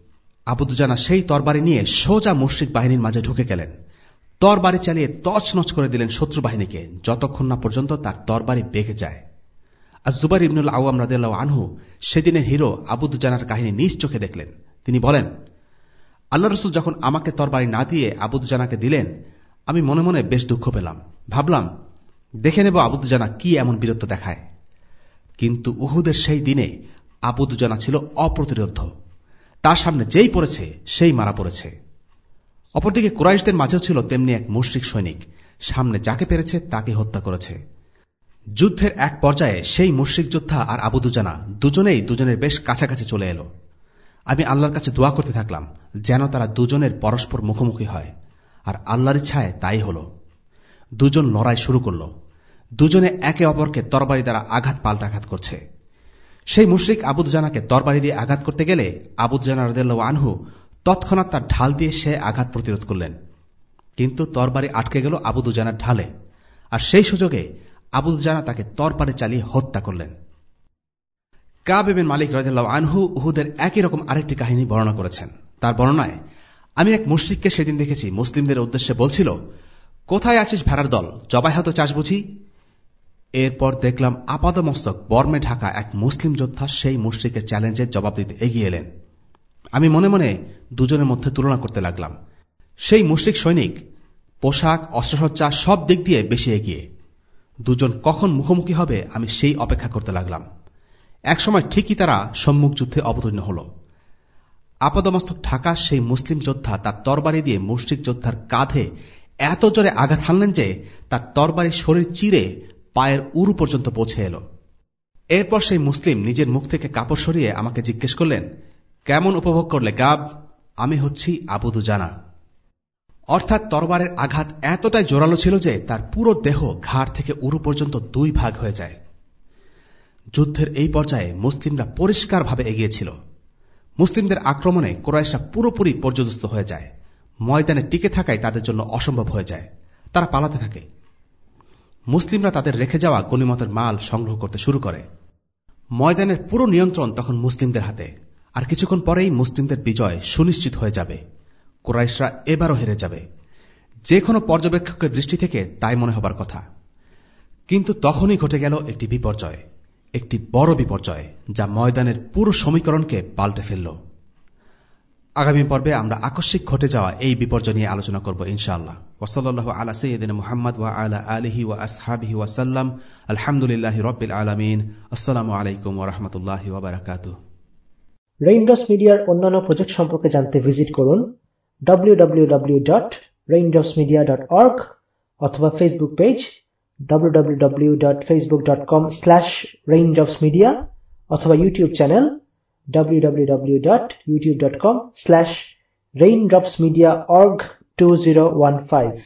আবুদুজানা সেই তরবারি নিয়ে সোজা মুশ্রিক বাহিনীর মাঝে ঢুকে গেলেন। তরবারি চালিয়ে তছনছ করে দিলেন শত্রু বাহিনীকে, যতক্ষণ না পর্যন্ত তার তরবারি বেগে যায়। আর জুবাই ইবনুল আওয়াম রাদেল্লাহ আনহু সেদিনের হিরো আবুদুজানার কাহিনী নিজ চোখে দেখলেন। তিনি বলেন আল্লাহ রসুল যখন আমাকে তরবারি না দিয়ে আবুদুজানাকে দিলেন, আমি মনে মনে বেশ দুঃখ পেলাম। ভাবলাম, দেখে নেব আবুদুজানা কি এমন বীরত্ব দেখায়। কিন্তু উহুদের সেই দিনে আবুদুজানা ছিল অপ্রতিরোধ তার সামনে যেই পড়েছে, সেই মারা পড়েছে। অপরদিকে কুরাইশদের মাঝেও ছিল তেমনি এক মুশ্রিক সৈনিক। সামনে যাকে পেরেছে, তাকে হত্যা করেছে। যুদ্ধের এক পর্যায়ে সেই মুশ্রিক যোদ্ধা আর আবুদুজানা দুজনেই দুজনের বেশ কাছাকাছি চলে এলো। আমি আল্লাহর কাছে দোয়া করতে থাকলাম, যেন তারা দুজনের পরস্পর মুখোমুখি হয়। আর আল্লাহর ইচ্ছায় তাই হল। দুজন লড়াই শুরু করল। দুজনে একে অপরকে তরবারি দ্বারা আঘাত পাল্টাঘাত করছে। সেই মুশ্রিক আবুদজানাকে তরবারি দিয়ে আঘাত করতে গেলে আবুদজানা রদেল্লা আনহু তৎক্ষণাৎ তার ঢাল দিয়ে সে আঘাত প্রতিরোধ করলেন। কিন্তু তরবারি আটকে গেল আবুদুজানার ঢালে। আর সেই সুযোগে আবুদুজানা তাকে তরবারে চালিয়ে হত্যা করলেন। কাবেবেন মালিক রদেল্লাহ আনহু উহুদের একই রকম আরেকটি কাহিনী বর্ণনা করেছেন। তার বর্ণনায়, আমি এক মুশ্রিককে সেদিন দেখেছি। মুসলিমদের উদ্দেশ্যে বলছিল, কোথায় আছিস ভেড়ার দল? জবাই হয়তো চাষ বুঝি এরপর দেখলাম আপাদমস্তক, বর্মে ঢাকা এক মুসলিম যোদ্ধা সেই মুশ্রিকের চ্যালেঞ্জের জবাব দিতে এগিয়ে এলেন। আমি মনে মনে দুজনের মধ্যে তুলনা করতে লাগলাম। সেই মুশ্রিক সৈনিক, পোশাক, অস্ত্রসজ্জা সব দিক দিয়ে বেশি এগিয়ে। দুজন কখন মুখোমুখি হবে আমি সেই অপেক্ষা করতে লাগলাম। একসময় ঠিকই তারা সম্মুখ যুদ্ধে অবতীর্ণ হল। আপাদমস্তক ঢাকা সেই মুসলিম যোদ্ধা তার তরবারি দিয়ে মুশ্রিক যোদ্ধার কাঁধে এত জোরে আঘাত হানলেন যে তার তরবারি শরীর চিরে পায়ের উরু পর্যন্ত পৌঁছে এল। এরপর সেই মুসলিম নিজের মুখ থেকে কাপড় সরিয়ে আমাকে জিজ্ঞেস করলেন, কেমন উপভোগ করলে গাব? আমি হচ্ছি আবুদু জানা অর্থাৎ তরবারের আঘাত এতটাই জোরালো ছিল যে তার পুরো দেহ ঘাড় থেকে উরু পর্যন্ত দুই ভাগ হয়ে যায়। যুদ্ধের এই পর্যায়ে মুসলিমরা পরিষ্কারভাবে এগিয়েছিল। মুসলিমদের আক্রমণে কোরাইশরা পুরোপুরি পর্যদস্ত হয়ে যায়। ময়দানে টিকে থাকাই তাদের জন্য অসম্ভব হয়ে যায়। তারা পালাতে থাকে। মুসলিমরা তাদের রেখে যাওয়া গণিমতের মাল সংগ্রহ করতে শুরু করে। ময়দানের পুরো নিয়ন্ত্রণ তখন মুসলিমদের হাতে। আর কিছুক্ষণ পরেই মুসলিমদের বিজয় সুনিশ্চিত হয়ে যাবে। কোরাইশরা এবারও হেরে যাবে। যে কোনো পর্যবেক্ষকের দৃষ্টি থেকে তাই মনে হবার কথা। কিন্তু তখনই ঘটে গেল একটি বিপর্যয়। একটি বড় বিপর্যয় যা ময়দানের পুরো সমীকরণকে পাল্টে ফেলল। আগামী পর্বে আমরা আকস্মিক ঘটে যাওয়া এই বিপর্যয় নিয়ে আলোচনা করব ইনশাআল্লাহ। ওসল্লাহ আলা সৈয়দিন মোহাম্মদ ওয়া আলা আলহি ওয়া আসহাবিহি ওয়াসাল্লাম আলহামদুলিল্লাহ রবিল আলমিন। আসসালামু আলাইকুম ওরহমতুল্লাহ ওবরাকাত রেইনড্রপস মিডিয়ার অন্যান্য প্রজেক্ট সম্পর্কে জানতে ভিজিট করুন W W dot Raindrops Media dot www.raindropsmedia.org অথবা Facebook page www.facebook.com/raindropsmedia অথবা ইউটিউব চ্যানেল www.youtube.com/raindropsmediaorg2015